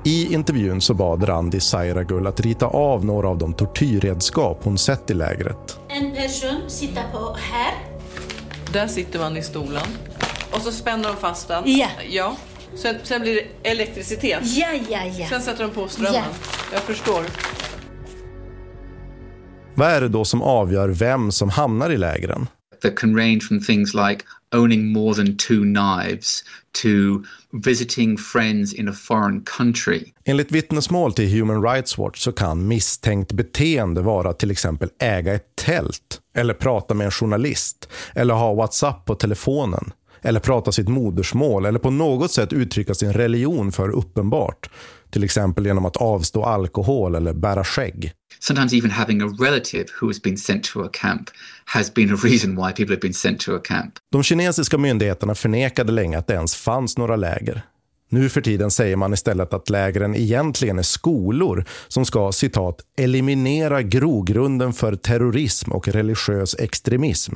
I intervjun så bad Randi Saira Gul att rita av några av de tortyrredskap hon sett i lägret. En person sitter på här. Där sitter man i stolen. Och så spänner de fast den. Ja. ja. Sen, sen blir det elektricitet. Ja, ja, ja. Sen sätter de på strömmen. Ja. Jag förstår. Vad är det då som avgör vem som hamnar i lägren? That can range from things like owning more than two knives to visiting friends in a foreign country. Enligt vittnesmål till Human Rights Watch så kan misstänkt beteende vara till exempel äga ett tält eller prata med en journalist eller ha WhatsApp på telefonen eller prata sitt modersmål eller på något sätt uttrycka sin religion för uppenbart. Till exempel genom att avstå alkohol eller bära skägg. Sometimes even having a relative who has been sent to a camp has been a reason why people have been sent to a camp. De kinesiska myndigheterna förnekade länge att det ens fanns några läger. Nu för tiden säger man istället att lägren egentligen är skolor som ska citat eliminera grogrunden för terrorism och religiös extremism.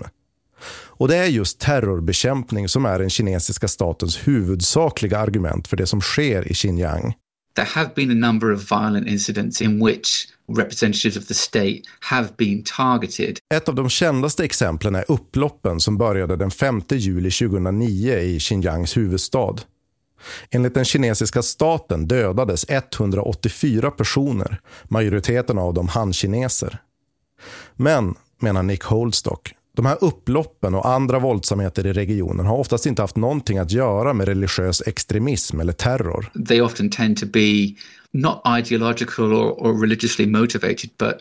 Och det är just terrorbekämpning som är den kinesiska statens huvudsakliga argument för det som sker i Xinjiang. There have been a number of violent incidents in which representatives of the state have been targeted. Ett av de kändaste exemplen är upploppen som började den 5 juli 2009 i Xinjiangs huvudstad. Enligt den kinesiska staten dödades 184 personer, majoriteten av dem hankineser. Men, menar Nick Holdstock, de här upploppen och andra våldsamheter i regionen har oftast inte haft någonting att göra med religiös extremism eller terror. They often tend to be not ideological or, or religiously motivated, but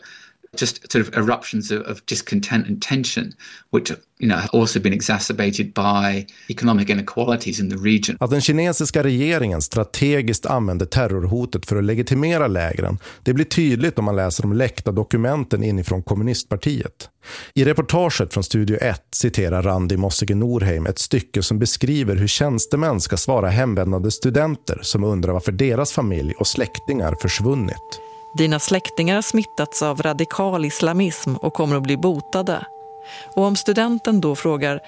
just sort of eruptions of, of, discontent and tension, which you know also been exacerbated by economic inequalities in the region. Att den kinesiska regeringen strategiskt använder terrorhotet för att legitimera lägren, det blir tydligt om man läser de läckta dokumenten inifrån kommunistpartiet. I reportaget från Studio 1 citerar Randi Mossige Norheim ett stycke som beskriver hur tjänstemän ska svara hemvändande studenter som undrar varför deras familj och släktingar försvunnit. Dina släktingar har smittats av radikal islamism och kommer att bli botade. Och om studenten då frågar,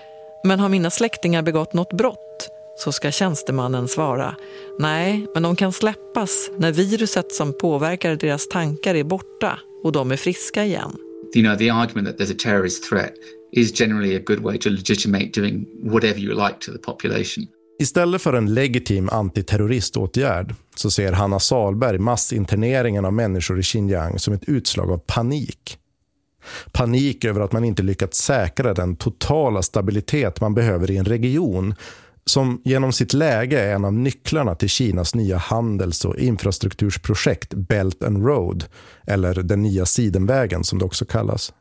men har mina släktingar begått något brott? Så ska tjänstemannen svara, nej, men de kan släppas när viruset som påverkar deras tankar är borta och de är friska igen. You know, the argument that there's a terrorist threat is generally a good way to legitimate doing whatever you like to the population. Istället för en legitim antiterroriståtgärd så ser Hanna Salberg massinterneringen av människor i Xinjiang som ett utslag av panik. Panik över att man inte lyckats säkra den totala stabilitet man behöver i en region som genom sitt läge är en av nycklarna till Kinas nya handels och infrastruktursprojekt Belt and Road, eller den nya sidenvägen som det också kallas.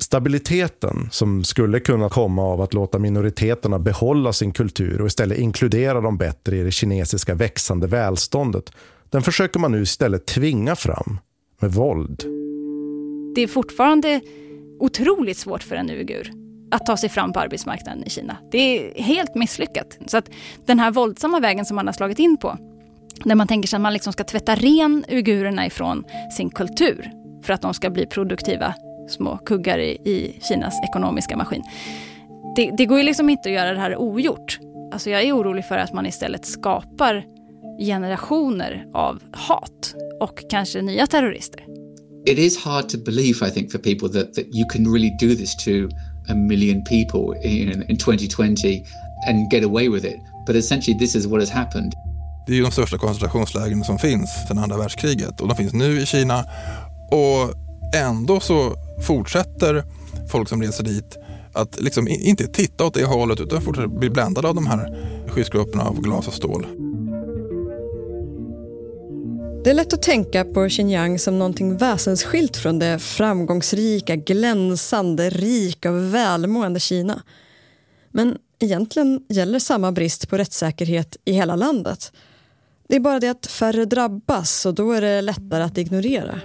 Stabiliteten som skulle kunna komma av att låta minoriteterna behålla sin kultur och istället inkludera dem bättre i det kinesiska växande välståndet, den försöker man nu istället tvinga fram med våld. Det är fortfarande otroligt svårt för en uigur att ta sig fram på arbetsmarknaden i Kina. Det är helt misslyckat. Så att den här våldsamma vägen som man har slagit in på, där man tänker sig att man liksom ska tvätta ren uigurerna ifrån sin kultur för att de ska bli produktiva små kuggar i, i Kinas ekonomiska maskin. Det, det, går ju liksom inte att göra det här ogjort. Alltså jag är orolig för att man istället skapar generationer av hat och kanske nya terrorister. It is hard to believe, I think, for people that, that you can really do this to a million people in, in 2020 and get away with it. But essentially this is what has happened. Det är ju de största koncentrationslägren som finns sedan andra världskriget och de finns nu i Kina. Och ändå så fortsätter folk som reser dit att liksom inte titta åt det hållet utan fortsätter bli bländade av de här skyskraporna av glas och stål. Det är lätt att tänka på Xinjiang som någonting väsensskilt från det framgångsrika, glänsande, rika och välmående Kina. Men egentligen gäller samma brist på rättssäkerhet i hela landet. Det är bara det att färre drabbas och då är det lättare att ignorera.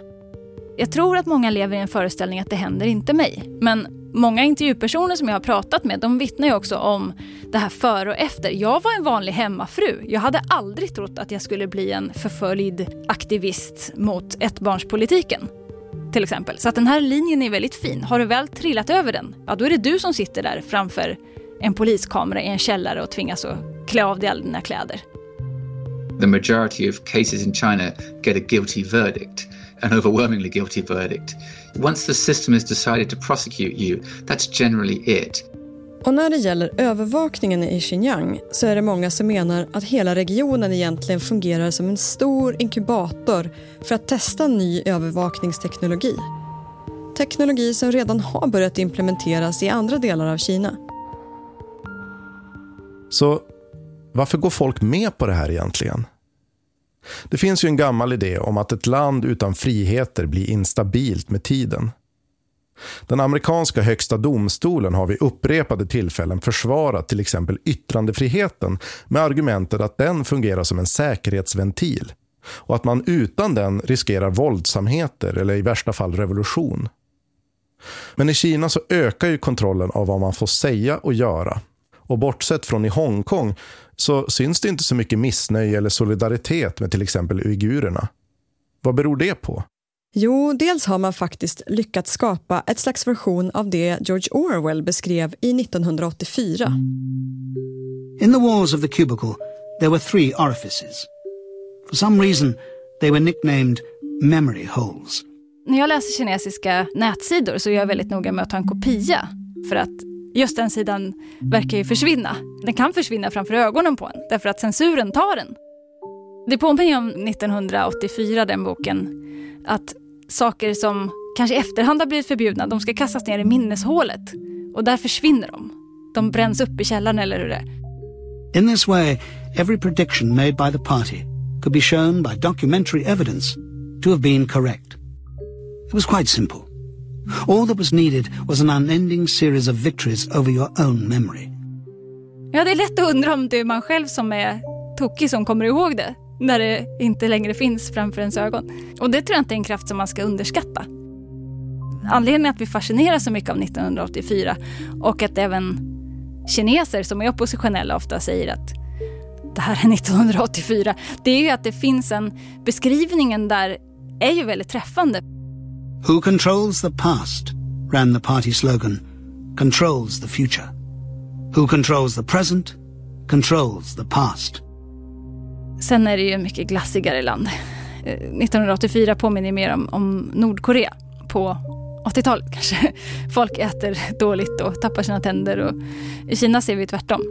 Jag tror att många lever i en föreställning att det händer inte mig. Men många intervjupersoner som jag har pratat med de vittnar ju också om det här före och efter. Jag var en vanlig hemmafru. Jag hade aldrig trott att jag skulle bli en förföljd aktivist mot ettbarnspolitiken. Till exempel. Så att den här linjen är väldigt fin. Har du väl trillat över den, ja då är det du som sitter där framför en poliskamera i en källare och tvingas att klä av dig alla dina kläder. The majority of cases in China get a guilty verdict an overwhelmingly guilty verdict. Once the system has decided to prosecute you, that's generally it. Och när det gäller övervakningen i Xinjiang så är det många som menar att hela regionen egentligen fungerar som en stor inkubator för att testa ny övervakningsteknologi. Teknologi som redan har börjat implementeras i andra delar av Kina. Så varför går folk med på det här egentligen? Det finns ju en gammal idé om att ett land utan friheter blir instabilt med tiden. Den amerikanska högsta domstolen har vid upprepade tillfällen försvarat till exempel yttrandefriheten med argumentet att den fungerar som en säkerhetsventil och att man utan den riskerar våldsamheter eller i värsta fall revolution. Men i Kina så ökar ju kontrollen av vad man får säga och göra. Och bortsett från i Hongkong så syns det inte så mycket missnöje eller solidaritet med till exempel uigurerna. Vad beror det på? Jo, dels har man faktiskt lyckats skapa ett slags version av det George Orwell beskrev i 1984. In the walls of the cubicle there were three orifices. For some reason they were nicknamed memory holes. När jag läser kinesiska nätsidor så är jag väldigt noga med att ta en kopia för att just den sidan verkar ju försvinna. Den kan försvinna framför ögonen på en därför att censuren tar den. Det påminner om 1984, den boken, att saker som kanske i efterhand har blivit förbjudna, de ska kastas ner i minneshålet. Och där försvinner de. De bränns upp i källaren eller hur det är. In this way, every prediction made by the party could be shown by documentary evidence to have been correct. It was quite simple. All that was needed was an unending series of victories over your own memory. Ja, det är lätt att undra om det är man själv som är tokig som kommer ihåg det när det inte längre finns framför ens ögon. Och det tror jag inte är en kraft som man ska underskatta. Anledningen att vi fascineras så mycket av 1984 och att även kineser som är oppositionella ofta säger att det här är 1984, det är ju att det finns en beskrivningen där är ju väldigt träffande. Who controls the past, ran the party slogan, controls the future. Who controls the present, controls the past. Sen är det ju mycket glassigare land. Eh, 1984 påminner mer om, om Nordkorea på 80-talet kanske. Folk äter dåligt och tappar sina tänder. Och I Kina ser vi tvärtom.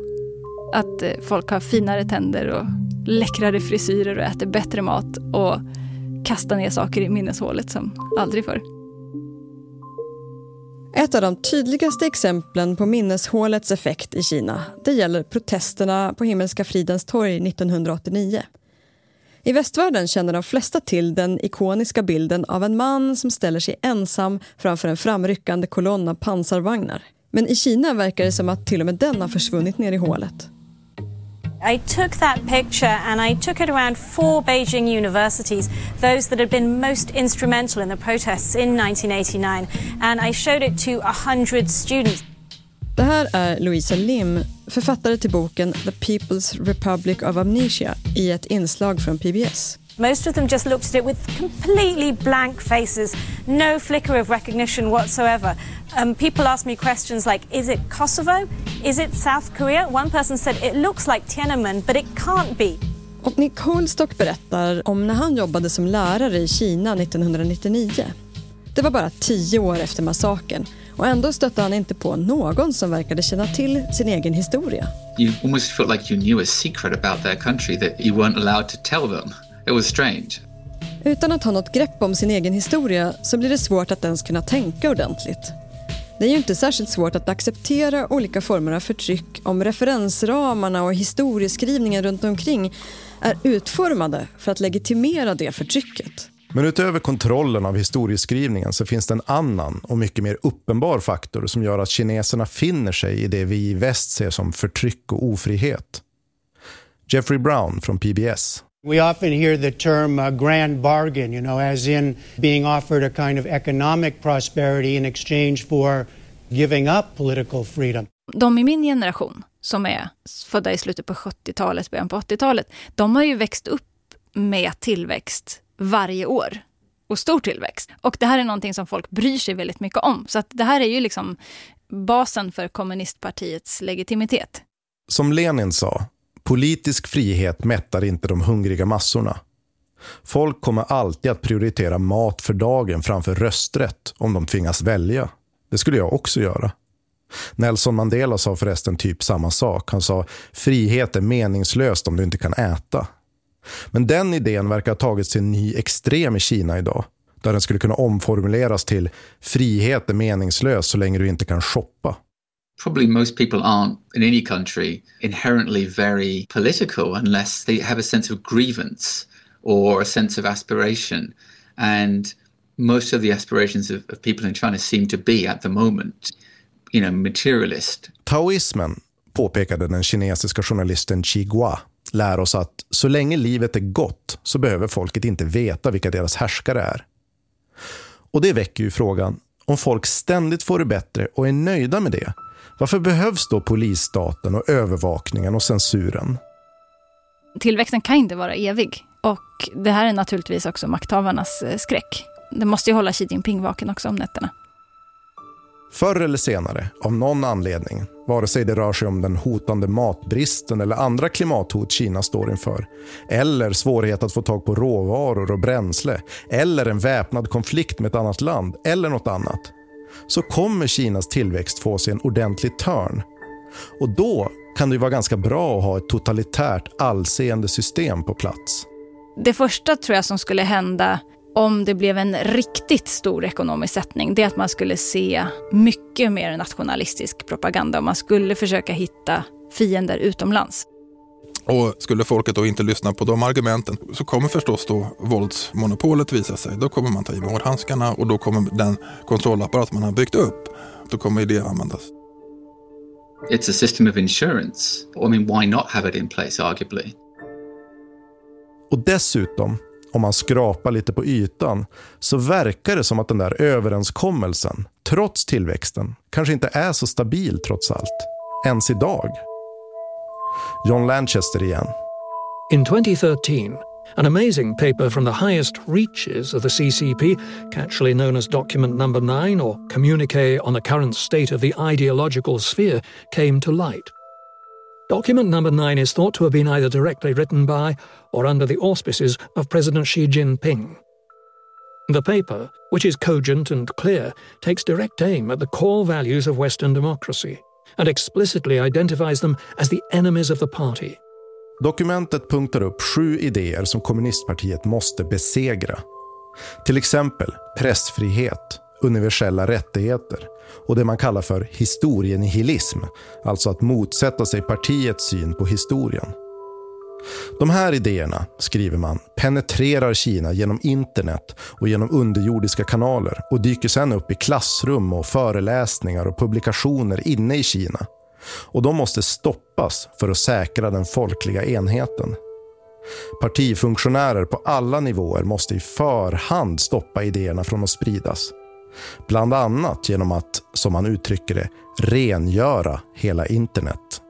Att eh, folk har finare tänder och läckrare frisyrer och äter bättre mat och Kasta ner saker i minneshålet som aldrig förr. Ett av de tydligaste exemplen på minneshålets effekt i Kina det gäller protesterna på Himmelska fridens torg 1989. I västvärlden känner de flesta till den ikoniska bilden av en man som ställer sig ensam framför en framryckande kolonn av pansarvagnar. Men i Kina verkar det som att till och med den har försvunnit ner i hålet. I took that picture and I took it around four Beijing universities, those that had been most instrumental in the protests in 1989, and I showed it to a hundred students. Det här är Louisa Lim, författare till boken The People's Republic of Amnesia i ett inslag från PBS. Most of them just looked at it with completely blank faces, no flicker of recognition whatsoever. Um, people ask me questions like, is it Kosovo? Is it South Korea? One person said, it looks like Tiananmen, but it can't be. Och Nick Holstock berättar om när han jobbade som lärare i Kina 1999. Det var bara tio år efter massakern och ändå stötte han inte på någon som verkade känna till sin egen historia. You almost felt like you knew a secret about their country that you weren't allowed to tell them. It was strange. Utan att ha något grepp om sin egen historia så blir det svårt att ens kunna tänka ordentligt. Det är ju inte särskilt svårt att acceptera olika former av förtryck om referensramarna och historieskrivningen runt omkring är utformade för att legitimera det förtrycket. Men utöver kontrollen av historieskrivningen så finns det en annan och mycket mer uppenbar faktor som gör att kineserna finner sig i det vi i väst ser som förtryck och ofrihet. Jeffrey Brown från PBS. We often hear the term uh, grand bargain, you know, as in being offered a kind of economic prosperity in exchange for giving up political freedom. De i min generation, som är födda i slutet på 70-talet, början på 80-talet, de har ju växt upp med tillväxt varje år. Och stor tillväxt. Och det här är någonting som folk bryr sig väldigt mycket om. Så att det här är ju liksom basen för kommunistpartiets legitimitet. Som Lenin sa, politisk frihet mättar inte de hungriga massorna. Folk kommer alltid att prioritera mat för dagen framför rösträtt om de tvingas välja. Det skulle jag också göra. Nelson Mandela sa förresten typ samma sak. Han sa frihet är meningslöst om du inte kan äta. Men den idén verkar ha tagits till en ny extrem i Kina idag. Där den skulle kunna omformuleras till frihet är meningslös så länge du inte kan shoppa. Probably most people aren't in any country inherently very political unless they have a sense of grievance or a sense of aspiration. And most of the aspirations of, of people in China seem to be at the moment, you know, materialist. Taoismen, påpekade den kinesiska journalisten Qi Gua, lär oss att så länge livet är gott så behöver folket inte veta vilka deras härskare är. Och det väcker ju frågan, om folk ständigt får det bättre och är nöjda med det, varför behövs då polisstaten och övervakningen och censuren? Tillväxten kan inte vara evig. Och det här är naturligtvis också makthavarnas eh, skräck. Det måste ju hålla Xi Jinping vaken också om nätterna. Förr eller senare, av någon anledning, vare sig det rör sig om den hotande matbristen eller andra klimathot Kina står inför, eller svårighet att få tag på råvaror och bränsle, eller en väpnad konflikt med ett annat land, eller något annat, så kommer Kinas tillväxt få sig en ordentlig törn. Och då kan det vara ganska bra att ha ett totalitärt allseende system på plats. Det första tror jag som skulle hända om det blev en riktigt stor ekonomisk sättning, det är att man skulle se mycket mer nationalistisk propaganda och man skulle försöka hitta fiender utomlands. Och skulle folket då inte lyssna på de argumenten så kommer förstås då våldsmonopolet visa sig. Då kommer man ta i med hårdhandskarna och då kommer den kontrollapparat man har byggt upp, då kommer det användas. It's a system of insurance. I mean, why not have it in place, arguably? Och dessutom, om man skrapar lite på ytan, så verkar det som att den där överenskommelsen, trots tillväxten, kanske inte är så stabil trots allt. Ens idag. John Lanchester. In 2013, an amazing paper from the highest reaches of the CCP, catchily known as Document Number 9 or Communique on the Current State of the Ideological Sphere, came to light. Document number 9 is thought to have been either directly written by or under the auspices of President Xi Jinping. The paper, which is cogent and clear, takes direct aim at the core values of Western democracy and explicitly identifies them as the enemies of the party. Dokumentet punktar upp sju idéer som kommunistpartiet måste besegra. Till exempel pressfrihet, universella rättigheter och det man kallar för historienihilism, alltså att motsätta sig partiets syn på historien. De här idéerna, skriver man, penetrerar Kina genom internet och genom underjordiska kanaler och dyker sedan upp i klassrum och föreläsningar och publikationer inne i Kina. Och de måste stoppas för att säkra den folkliga enheten. Partifunktionärer på alla nivåer måste i förhand stoppa idéerna från att spridas. Bland annat genom att, som man uttrycker det, rengöra hela internet.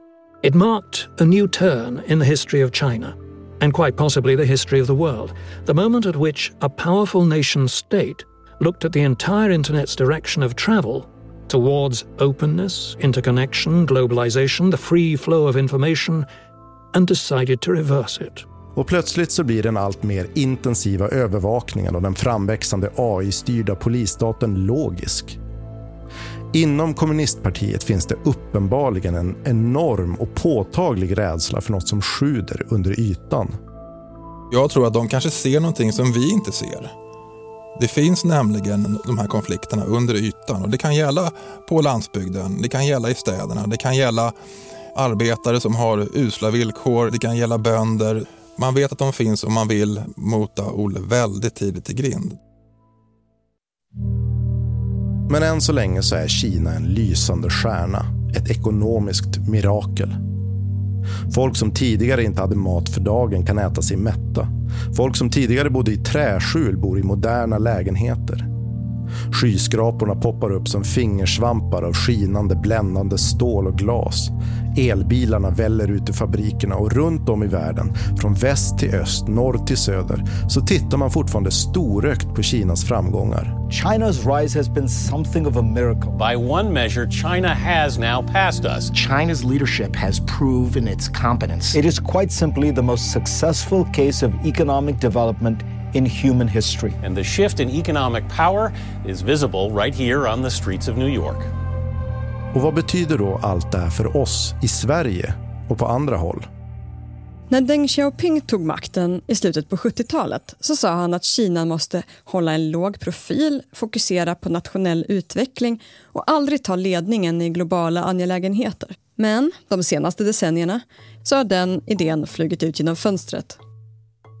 It marked a new turn in the history of China, and quite possibly the history of the world, the moment at which a powerful nation state looked at the entire internet's direction of travel towards openness, interconnection, globalization, the free flow of information, and decided to reverse it. Och plötsligt så blir den allt mer intensiva övervakningen och den framväxande AI-styrda polisstaten logisk. Inom kommunistpartiet finns det uppenbarligen en enorm och påtaglig rädsla för något som sjuder under ytan. Jag tror att de kanske ser någonting som vi inte ser. Det finns nämligen de här konflikterna under ytan och det kan gälla på landsbygden, det kan gälla i städerna, det kan gälla arbetare som har usla villkor, det kan gälla bönder. Man vet att de finns och man vill mota Olle väldigt tidigt i grind. Men än så länge så är Kina en lysande stjärna, ett ekonomiskt mirakel. Folk som tidigare inte hade mat för dagen kan äta sig mätta. Folk som tidigare bodde i träskjul bor i moderna lägenheter. Skyskraporna poppar upp som fingersvampar av skinande, bländande stål och glas. Elbilarna väller ut ur fabrikerna och runt om i världen, från väst till öst, norr till söder, så tittar man fortfarande storögt på Kinas framgångar. China's rise has been something of a miracle. By one measure, China has now passed us. China's leadership has proven its competence. It is quite simply the most successful case of economic development in human history. And the shift in economic power is visible right here on the streets of New York. Och vad betyder då allt det här för oss i Sverige och på andra håll? När Deng Xiaoping tog makten i slutet på 70-talet så sa han att Kina måste hålla en låg profil, fokusera på nationell utveckling och aldrig ta ledningen i globala angelägenheter. Men de senaste decennierna så har den idén flugit ut genom fönstret.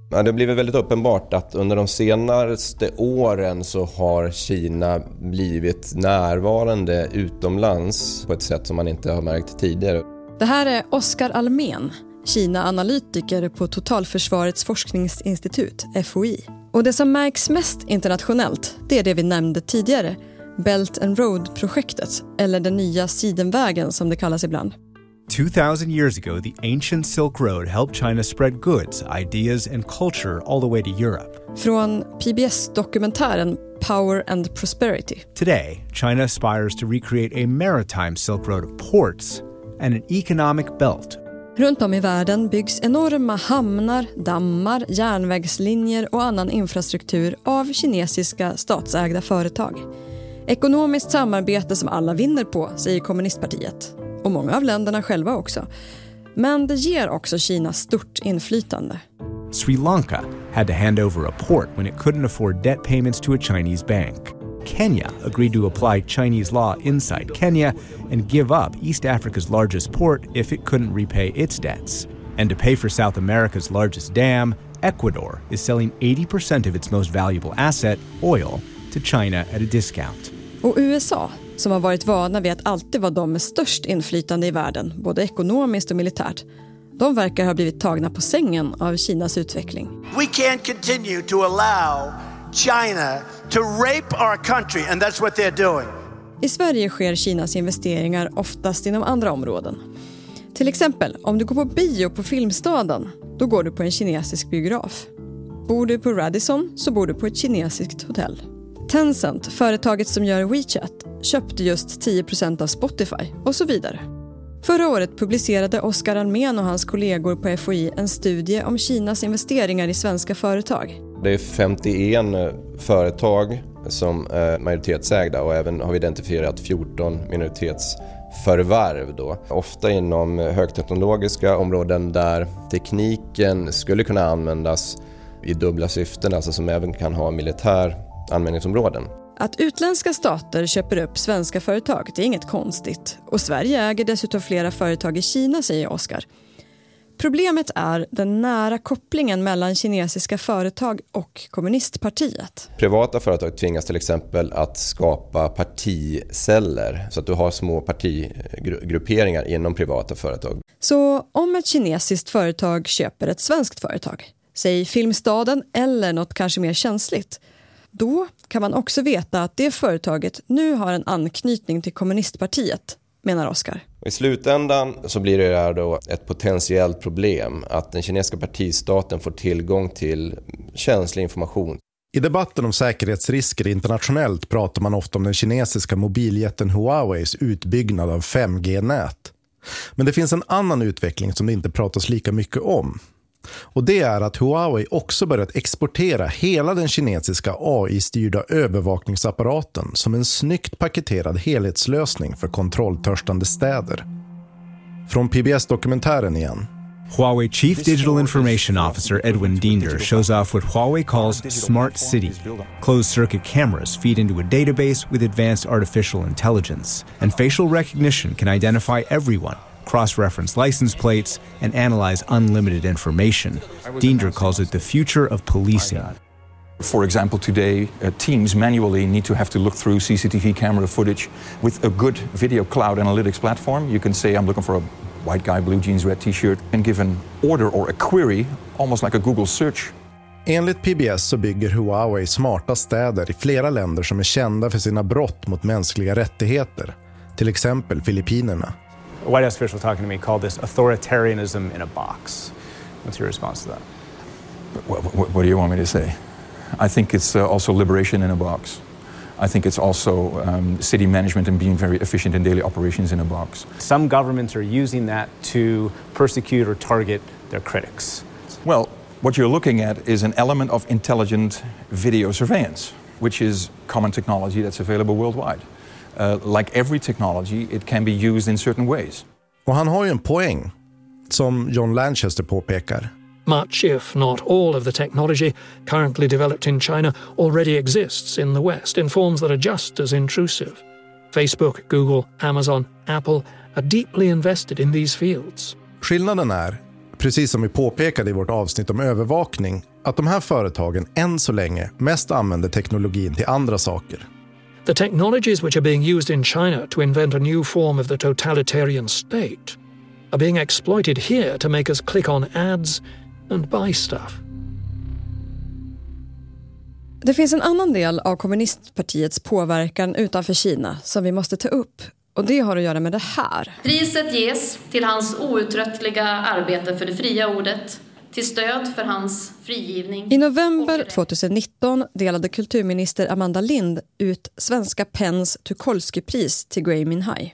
Ja, det har blivit väldigt uppenbart att under de senaste åren så har Kina blivit närvarande utomlands på ett sätt som man inte har märkt tidigare. Det här är Oskar Almen, Kina-analytiker på Totalförsvarets forskningsinstitut, FOI. Och det som märks mest internationellt, det är det vi nämnde tidigare, Belt and Road-projektet, eller den nya Sidenvägen som det kallas ibland. 2,000 years ago, the ancient Silk Road helped China spread goods, ideas, and culture all the way to Europe. Från PBS-dokumentären Power and Prosperity. Today, China aspires to recreate a maritime Silk Road of ports and an economic belt. Runt om i världen byggs enorma hamnar, dammar, järnvägslinjer och annan infrastruktur av kinesiska statsägda företag. Ekonomiskt samarbete som alla vinner på, säger kommunistpartiet. Och många av länderna själva också. Men det ger också Kina stort inflytande. Sri Lanka had to hand over a port when it couldn't afford debt payments to a Chinese bank. Kenya agreed to apply Chinese law inside Kenya and give up East Africa's largest port if it couldn't repay its debts. And to pay for South America's largest dam, Ecuador is selling 80% of its most valuable asset, oil, to China at a discount. Och USA, som har varit vana vid att alltid vara de med störst inflytande i världen, både ekonomiskt och militärt, de verkar ha blivit tagna på sängen av Kinas utveckling. We can't continue to allow China to rape our country, and that's what they're doing. I Sverige sker Kinas investeringar oftast inom andra områden. Till exempel, om du går på bio på Filmstaden, då går du på en kinesisk biograf. Bor du på Radisson så bor du på ett kinesiskt hotell. Tencent, företaget som gör WeChat, köpte just 10% av Spotify och så vidare. Förra året publicerade Oskar Almén och hans kollegor på FOI en studie om Kinas investeringar i svenska företag. Det är 51 eh, företag som är majoritetsägda och även har vi identifierat 14 minoritetsförvärv då. Ofta inom eh, högteknologiska områden där tekniken skulle kunna användas i dubbla syften, alltså som även kan ha militär användningsområden. Att utländska stater köper upp svenska företag det är inget konstigt. Och Sverige äger dessutom flera företag i Kina, säger Oskar. Problemet är den nära kopplingen mellan kinesiska företag och kommunistpartiet. Privata företag tvingas till exempel att skapa particeller så att du har små partigrupperingar inom privata företag. Så om ett kinesiskt företag köper ett svenskt företag, säg Filmstaden eller något kanske mer känsligt, då kan man också veta att det företaget nu har en anknytning till kommunistpartiet, menar Oskar. I slutändan så blir det här då ett potentiellt problem att den kinesiska partistaten får tillgång till känslig information. I debatten om säkerhetsrisker internationellt pratar man ofta om den kinesiska mobiljätten Huaweis utbyggnad av 5G-nät. Men det finns en annan utveckling som det inte pratas lika mycket om. Och det är att Huawei också börjat exportera hela den kinesiska AI-styrda övervakningsapparaten som en snyggt paketerad helhetslösning för kontrolltörstande städer. Från PBS-dokumentären igen. Huawei Chief Digital Information Officer Edwin Diender shows off what Huawei calls Smart City. Closed circuit cameras feed into a database with advanced artificial intelligence, and facial recognition can identify everyone cross reference license plates, and analyze unlimited information. Diender calls it the future of policing. For example, today, uh, teams manually need to have to look through CCTV camera footage. With a good video cloud analytics platform, you can say, I'm looking for a white guy, blue jeans, red t shirt, and give an order or a query, almost like a Google search. Enligt PBS så bygger Huawei smarta städer i flera länder som är kända för sina brott mot mänskliga rättigheter. Till exempel Filippinerna. A White House official talking to me called this authoritarianism in a box. What's your response to that? What, what, what do you want me to say? I think it's uh, also liberation in a box. I think it's also um, city management and being very efficient in daily operations in a box. Some governments are using that to persecute or target their critics. Well, what you're looking at is an element of intelligent video surveillance, which is common technology that's available worldwide. Uh, like every technology, it can be used in certain ways. Och han har ju en poäng, som John Lanchester påpekar. Much, if not all, of the technology currently developed in China already exists in the West in forms that are just as intrusive. Facebook, Google, Amazon, Apple are deeply invested in these fields. Skillnaden är, precis som vi påpekade i vårt avsnitt om övervakning, att de här företagen än så länge mest använder teknologin till andra saker. The technologies which are being used in China to invent a new form of the totalitarian state are being exploited here to make us click on ads and buy stuff. Det finns en annan del av kommunistpartiets påverkan utanför Kina som vi måste ta upp. Och det har att göra med det här. Priset ges till hans outtröttliga arbete för det fria ordet, till stöd för hans frigivning. I november 2019 delade kulturminister Amanda Lind ut svenska Penns Tucholsky-pris till Gui Minhai.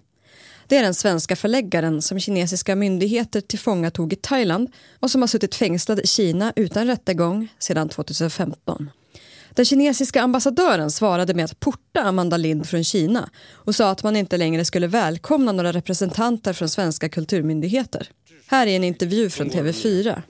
Det är den svenska förläggaren som kinesiska myndigheter tillfångatog i Thailand och som har suttit fängslad i Kina utan rättegång sedan 2015. Den kinesiska ambassadören svarade med att porta Amanda Lind från Kina och sa att man inte längre skulle välkomna några representanter från svenska kulturmyndigheter. Här är en intervju från TV4.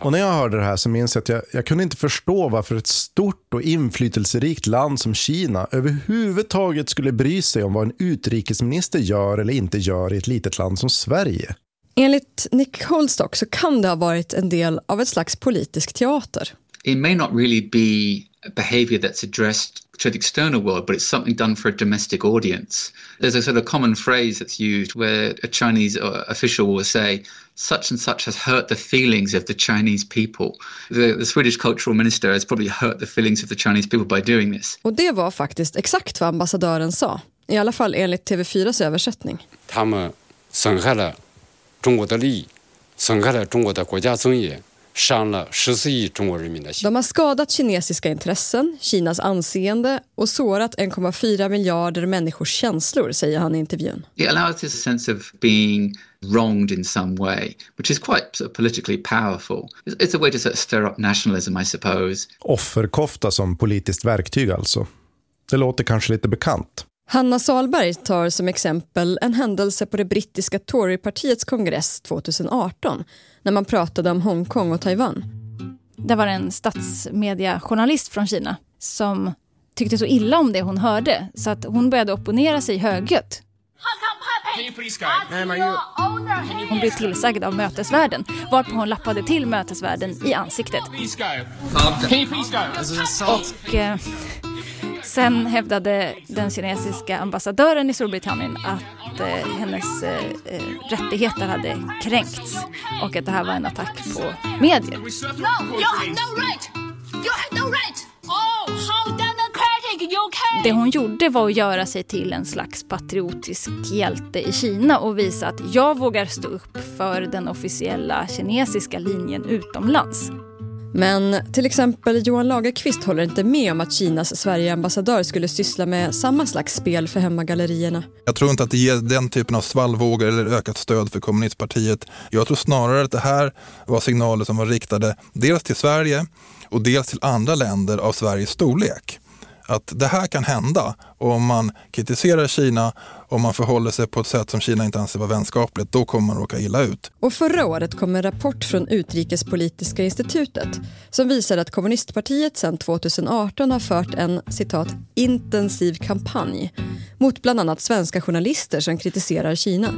Och när jag hörde det här så minns jag att jag, jag kunde inte förstå varför ett stort och inflytelserikt land som Kina överhuvudtaget skulle bry sig om vad en utrikesminister gör eller inte gör i ett litet land som Sverige. Enligt Nick Holstock så kan det ha varit en del av ett slags politisk teater. It may not really be behavior that's addressed to the external world, but it's something done for a domestic audience. There's a sort of common phrase that's used where a Chinese uh, official will say, such and such has hurt the feelings of the Chinese people. The, the, Swedish cultural minister has probably hurt the feelings of the Chinese people by doing this. Och det var faktiskt exakt vad ambassadören sa. I alla fall enligt TV4s översättning. 他们损害了中国的利益，损害了中国的国家尊严。 De har skadat kinesiska intressen, Kinas anseende och sårat 1,4 miljarder människors känslor, säger han i intervjun. It allows this sense of being wronged in some way, which is quite sort of politically powerful. It's a way to sort of stir up nationalism, I suppose. Offerkofta som politiskt verktyg alltså. Det låter kanske lite bekant. Hanna Salberg tar som exempel en händelse på det brittiska Torypartiets kongress 2018 när man pratade om Hongkong och Taiwan. Det var en statsmediajournalist från Kina som tyckte så illa om det hon hörde så att hon började opponera sig högljutt. Hon blev tillsagd av mötesvärden varpå hon lappade till mötesvärden i ansiktet. Och eh, sen hävdade den kinesiska ambassadören i Storbritannien att eh, hennes eh, eh, rättigheter hade kränkts och att det här var en attack på medier. No, you have no right! You have no right! Oh, how democratic you can! Det hon gjorde var att göra sig till en slags patriotisk hjälte i Kina och visa att jag vågar stå upp för den officiella kinesiska linjen utomlands. Men till exempel Johan Lagerqvist håller inte med om att Kinas Sverigeambassadör skulle syssla med samma slags spel för hemmagallerierna. Jag tror inte att det ger den typen av svallvågor eller ökat stöd för kommunistpartiet. Jag tror snarare att det här var signaler som var riktade dels till Sverige och dels till andra länder av Sveriges storlek att det här kan hända om man kritiserar Kina om man förhåller sig på ett sätt som Kina inte anser vara vänskapligt, då kommer man råka illa ut. Och förra året kom en rapport från Utrikespolitiska institutet som visar att kommunistpartiet sedan 2018 har fört en citat intensiv kampanj mot bland annat svenska journalister som kritiserar Kina.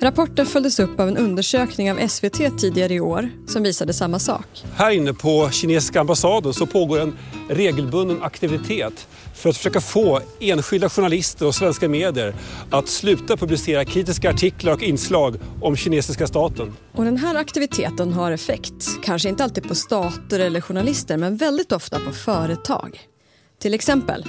Rapporten följdes upp av en undersökning av SVT tidigare i år som visade samma sak. Här inne på kinesiska ambassaden så pågår en regelbunden aktivitet för att försöka få enskilda journalister och svenska medier att sluta publicera kritiska artiklar och inslag om kinesiska staten. Och den här aktiviteten har effekt. Kanske inte alltid på stater eller journalister men väldigt ofta på företag. Till exempel,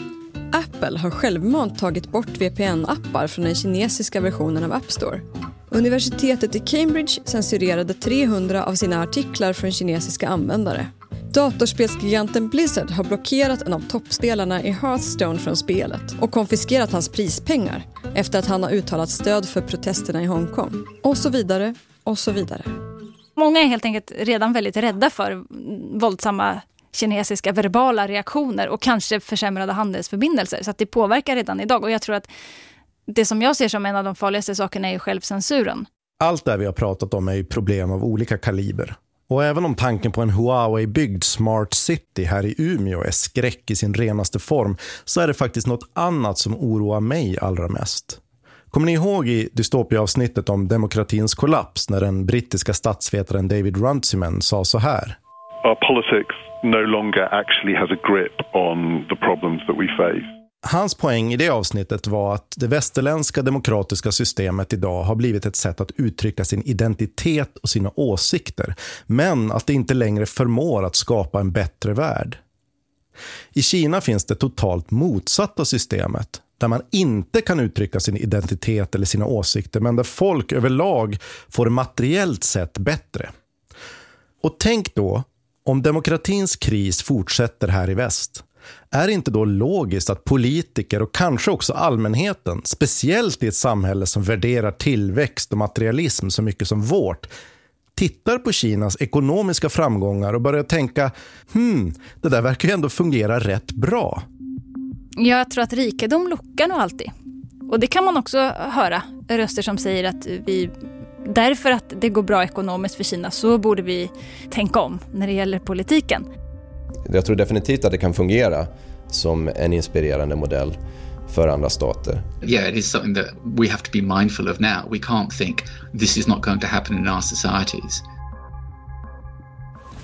Apple har självmant tagit bort VPN-appar från den kinesiska versionen av App Store. Universitetet i Cambridge censurerade 300 av sina artiklar från kinesiska användare. Datorspelsgiganten Blizzard har blockerat en av toppspelarna i Hearthstone från spelet och konfiskerat hans prispengar efter att han har uttalat stöd för protesterna i Hongkong. Och så vidare, och så vidare. Många är helt enkelt redan väldigt rädda för våldsamma kinesiska verbala reaktioner och kanske försämrade handelsförbindelser. Så att det påverkar redan idag. Och jag tror att det som jag ser som en av de farligaste sakerna är ju självcensuren. Allt det vi har pratat om är ju problem av olika kaliber. Och även om tanken på en Huawei-byggd Smart City här i Umeå är skräck i sin renaste form så är det faktiskt något annat som oroar mig allra mest. Kommer ni ihåg i dystopia-avsnittet om demokratins kollaps när den brittiska statsvetaren David Runciman sa så här? Our politics no longer actually has a grip on the problems that we face. Hans poäng i det avsnittet var att det västerländska demokratiska systemet idag har blivit ett sätt att uttrycka sin identitet och sina åsikter, men att det inte längre förmår att skapa en bättre värld. I Kina finns det totalt motsatta systemet, där man inte kan uttrycka sin identitet eller sina åsikter, men där folk överlag får det materiellt sett bättre. Och tänk då om demokratins kris fortsätter här i väst. Är det inte då logiskt att politiker och kanske också allmänheten, speciellt i ett samhälle som värderar tillväxt och materialism så mycket som vårt, tittar på Kinas ekonomiska framgångar och börjar tänka hmm, det där verkar ju ändå fungera rätt bra. Jag tror att rikedom lockar nog alltid. Och det kan man också höra röster som säger att vi därför att det går bra ekonomiskt för Kina så borde vi tänka om när det gäller politiken. Jag tror definitivt att det kan fungera som en inspirerande modell för andra stater. Yeah, it is something that we have to be mindful of now. We can't think this is not going to happen in our societies.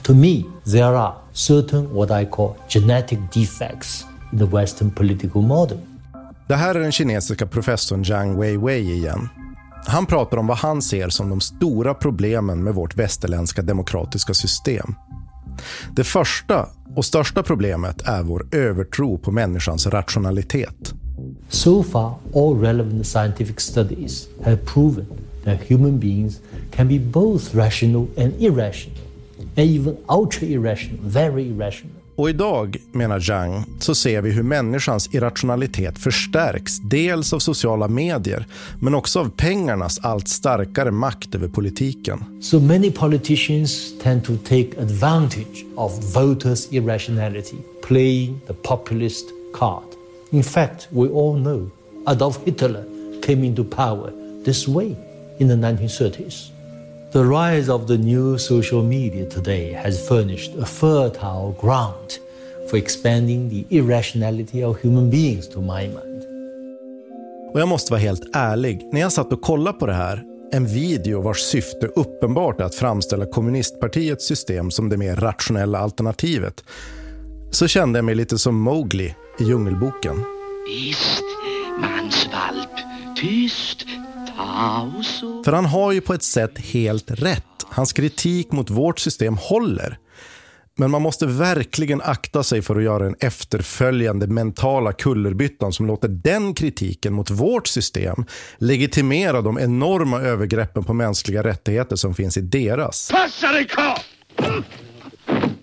To me, there are certain what I call genetic defects in the Western political model. Det här är den kinesiska professorn Zhang Weiwei igen. Han pratar om vad han ser som de stora problemen med vårt västerländska demokratiska system. Det första och största problemet är vår övertro på människans rationalitet. So far, all relevant scientific studies have proven that human beings can be both rational and irrational, and even ultra irrational, very irrational. Och idag, menar Zhang, så ser vi hur människans irrationalitet förstärks dels av sociala medier men också av pengarnas allt starkare makt över politiken. So many politicians tend to take advantage of voters' irrationality, playing the populist card. In fact, we all know Adolf Hitler came into power this way in the 1930s. The rise of the new social media today has furnished a fertile ground for expanding the irrationality of human beings to my mind. Och jag måste vara helt ärlig, när jag satt och kollade på det här, en video vars syfte uppenbart är att framställa kommunistpartiets system som det mer rationella alternativet, så kände jag mig lite som Mowgli i Djungelboken. Visst, mansvalp, tyst. För han har ju på ett sätt helt rätt. Hans kritik mot vårt system håller. Men man måste verkligen akta sig för att göra en efterföljande mentala kullerbyttan som låter den kritiken mot vårt system legitimera de enorma övergreppen på mänskliga rättigheter som finns i deras. Passa dig karl!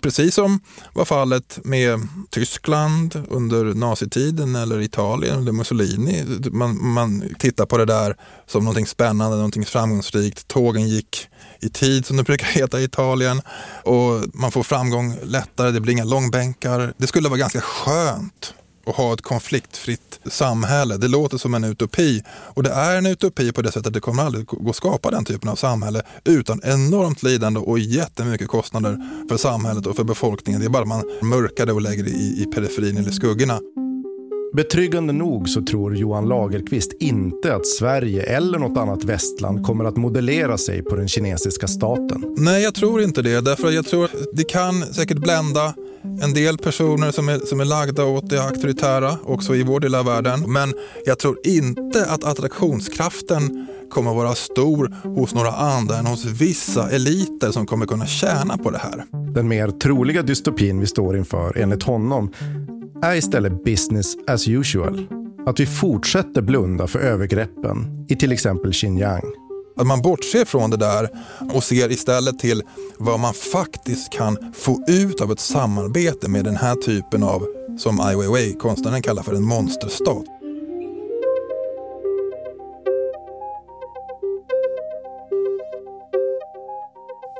Precis som var fallet med Tyskland under nazitiden eller Italien under Mussolini. Man, man tittar på det där som någonting spännande, någonting framgångsrikt. Tågen gick i tid som det brukar heta i Italien och man får framgång lättare, det blir inga långbänkar. Det skulle vara ganska skönt att ha ett konfliktfritt samhälle. Det låter som en utopi och det är en utopi på det sättet att det kommer aldrig gå att skapa den typen av samhälle utan enormt lidande och jättemycket kostnader för samhället och för befolkningen. Det är bara att man mörkar det och lägger det i, i periferin eller skuggorna. Betryggande nog så tror Johan Lagerqvist inte att Sverige eller något annat västland kommer att modellera sig på den kinesiska staten. Nej, jag tror inte det. Därför jag tror att det kan säkert blända en del personer som är, som är lagda åt det auktoritära, också i vår del av världen. Men jag tror inte att attraktionskraften kommer vara stor hos några andra än hos vissa eliter som kommer kunna tjäna på det här. Den mer troliga dystopin vi står inför, enligt honom, är istället business as usual. Att vi fortsätter blunda för övergreppen i till exempel Xinjiang. Att man bortser från det där och ser istället till vad man faktiskt kan få ut av ett samarbete med den här typen av, som Ai Weiwei, konstnären kallar för en monsterstat.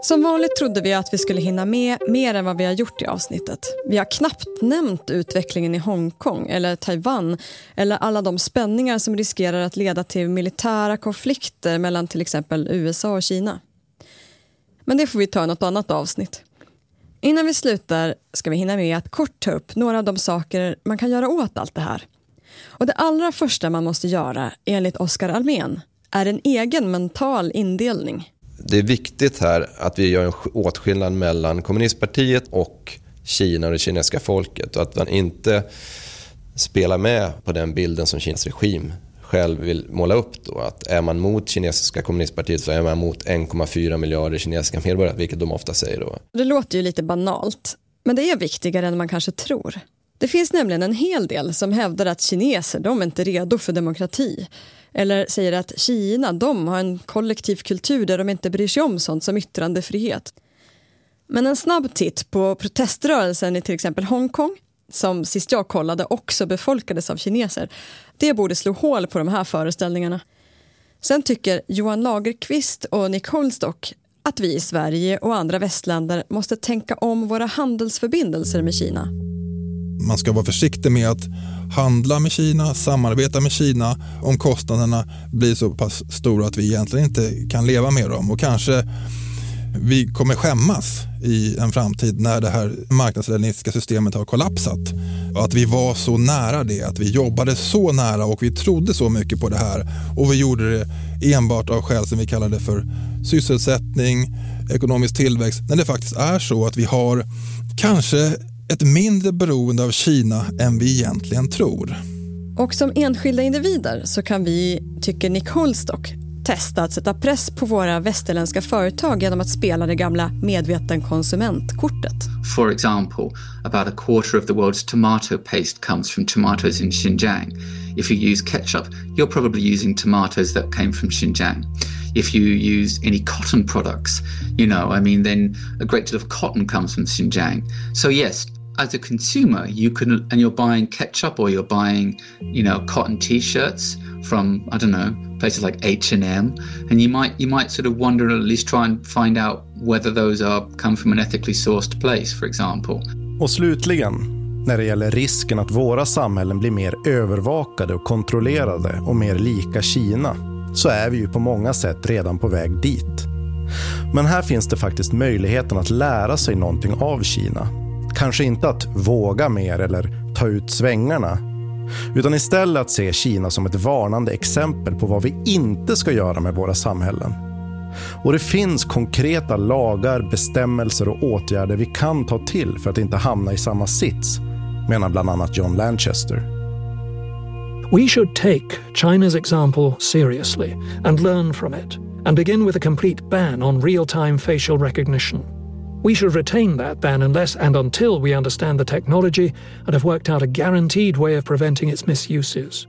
Som vanligt trodde vi att vi skulle hinna med mer än vad vi har gjort i avsnittet. Vi har knappt nämnt utvecklingen i Hongkong eller Taiwan eller alla de spänningar som riskerar att leda till militära konflikter mellan till exempel USA och Kina. Men det får vi ta i något annat avsnitt. Innan vi slutar ska vi hinna med att kort ta upp några av de saker man kan göra åt allt det här. Och det allra första man måste göra, enligt Oskar Almén, är en egen mental indelning det är viktigt här att vi gör en åtskillnad mellan kommunistpartiet och Kina och det kinesiska folket och att man inte spelar med på den bilden som Kinas regim själv vill måla upp då. Att är man mot kinesiska kommunistpartiet så är man mot 1,4 miljarder kinesiska medborgare, vilket de ofta säger då. Det låter ju lite banalt, men det är viktigare än man kanske tror. Det finns nämligen en hel del som hävdar att kineser, de är inte redo för demokrati. Eller säger att Kina, de har en kollektiv kultur där de inte bryr sig om sånt som yttrandefrihet. Men en snabb titt på proteströrelsen i till exempel Hongkong, som sist jag kollade också befolkades av kineser, det borde slå hål på de här föreställningarna. Sen tycker Johan Lagerqvist och Nick Holstock att vi i Sverige och andra västländer måste tänka om våra handelsförbindelser med Kina. Man ska vara försiktig med att handla med Kina, samarbeta med Kina om kostnaderna blir så pass stora att vi egentligen inte kan leva med dem. Och kanske vi kommer skämmas i en framtid när det här marknadslenistiska systemet har kollapsat. Och att vi var så nära det, att vi jobbade så nära och vi trodde så mycket på det här. Och vi gjorde det enbart av skäl som vi kallade för sysselsättning, ekonomisk tillväxt, när det faktiskt är så att vi har kanske ett mindre beroende av Kina än vi egentligen tror. Och som enskilda individer så kan vi, tycker Nick Holstock, testa att sätta press på våra västerländska företag genom att spela det gamla medveten konsumentkortet. For example, about a quarter of the world's tomato paste comes from tomatoes in Xinjiang. If you use ketchup, you're probably using tomatoes that came from Xinjiang. If you use any cotton products, you know, I mean, then a great deal of cotton comes from Xinjiang. So, yes, as a consumer, you can, and you're buying ketchup or you're buying, you know, cotton t-shirts from, I don't know, places like H and you might you might sort of wonder or at least try and find out whether those are come from an ethically sourced place, for example. Och slutligen, när det gäller risken att våra samhällen blir mer övervakade och kontrollerade och mer lika Kina, så är vi ju på många sätt redan på väg dit. Men här finns det faktiskt möjligheten att lära sig någonting av Kina. Kanske inte att våga mer eller ta ut svängarna, utan istället att se Kina som ett varnande exempel på vad vi inte ska göra med våra samhällen. Och det finns konkreta lagar, bestämmelser och åtgärder vi kan ta till för att inte hamna i samma sits, menar bland annat John Lanchester. We should take China's example seriously and learn from it, and begin with a complete ban on real time facial recognition. We should retain that ban unless and until we understand the technology and have worked out a guaranteed way of preventing its misuses.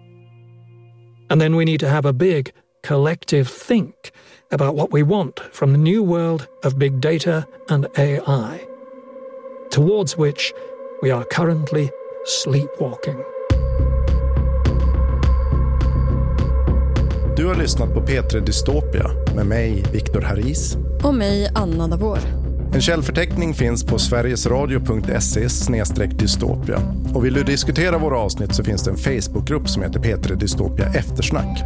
And then we need to have a big, collective think about what we want from the new world of big data and AI, towards which we are currently sleepwalking. Du har lyssnat på P3 Dystopia med mig, Viktor Haris. Och mig, Anna Davor. En källförteckning finns på sverigesradio.se dystopia. Och vill du diskutera våra avsnitt så finns det en Facebookgrupp som heter P3 Dystopia Eftersnack.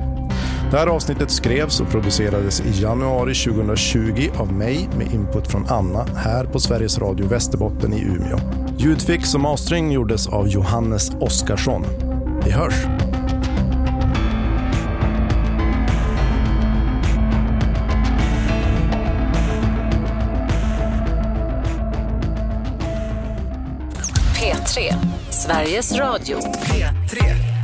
Det här avsnittet skrevs och producerades i januari 2020 av mig med input från Anna här på Sveriges Radio Västerbotten i Umeå. Ljudfix och mastering gjordes av Johannes Oskarsson. Vi hörs! Sveriges Radio. 3. 3.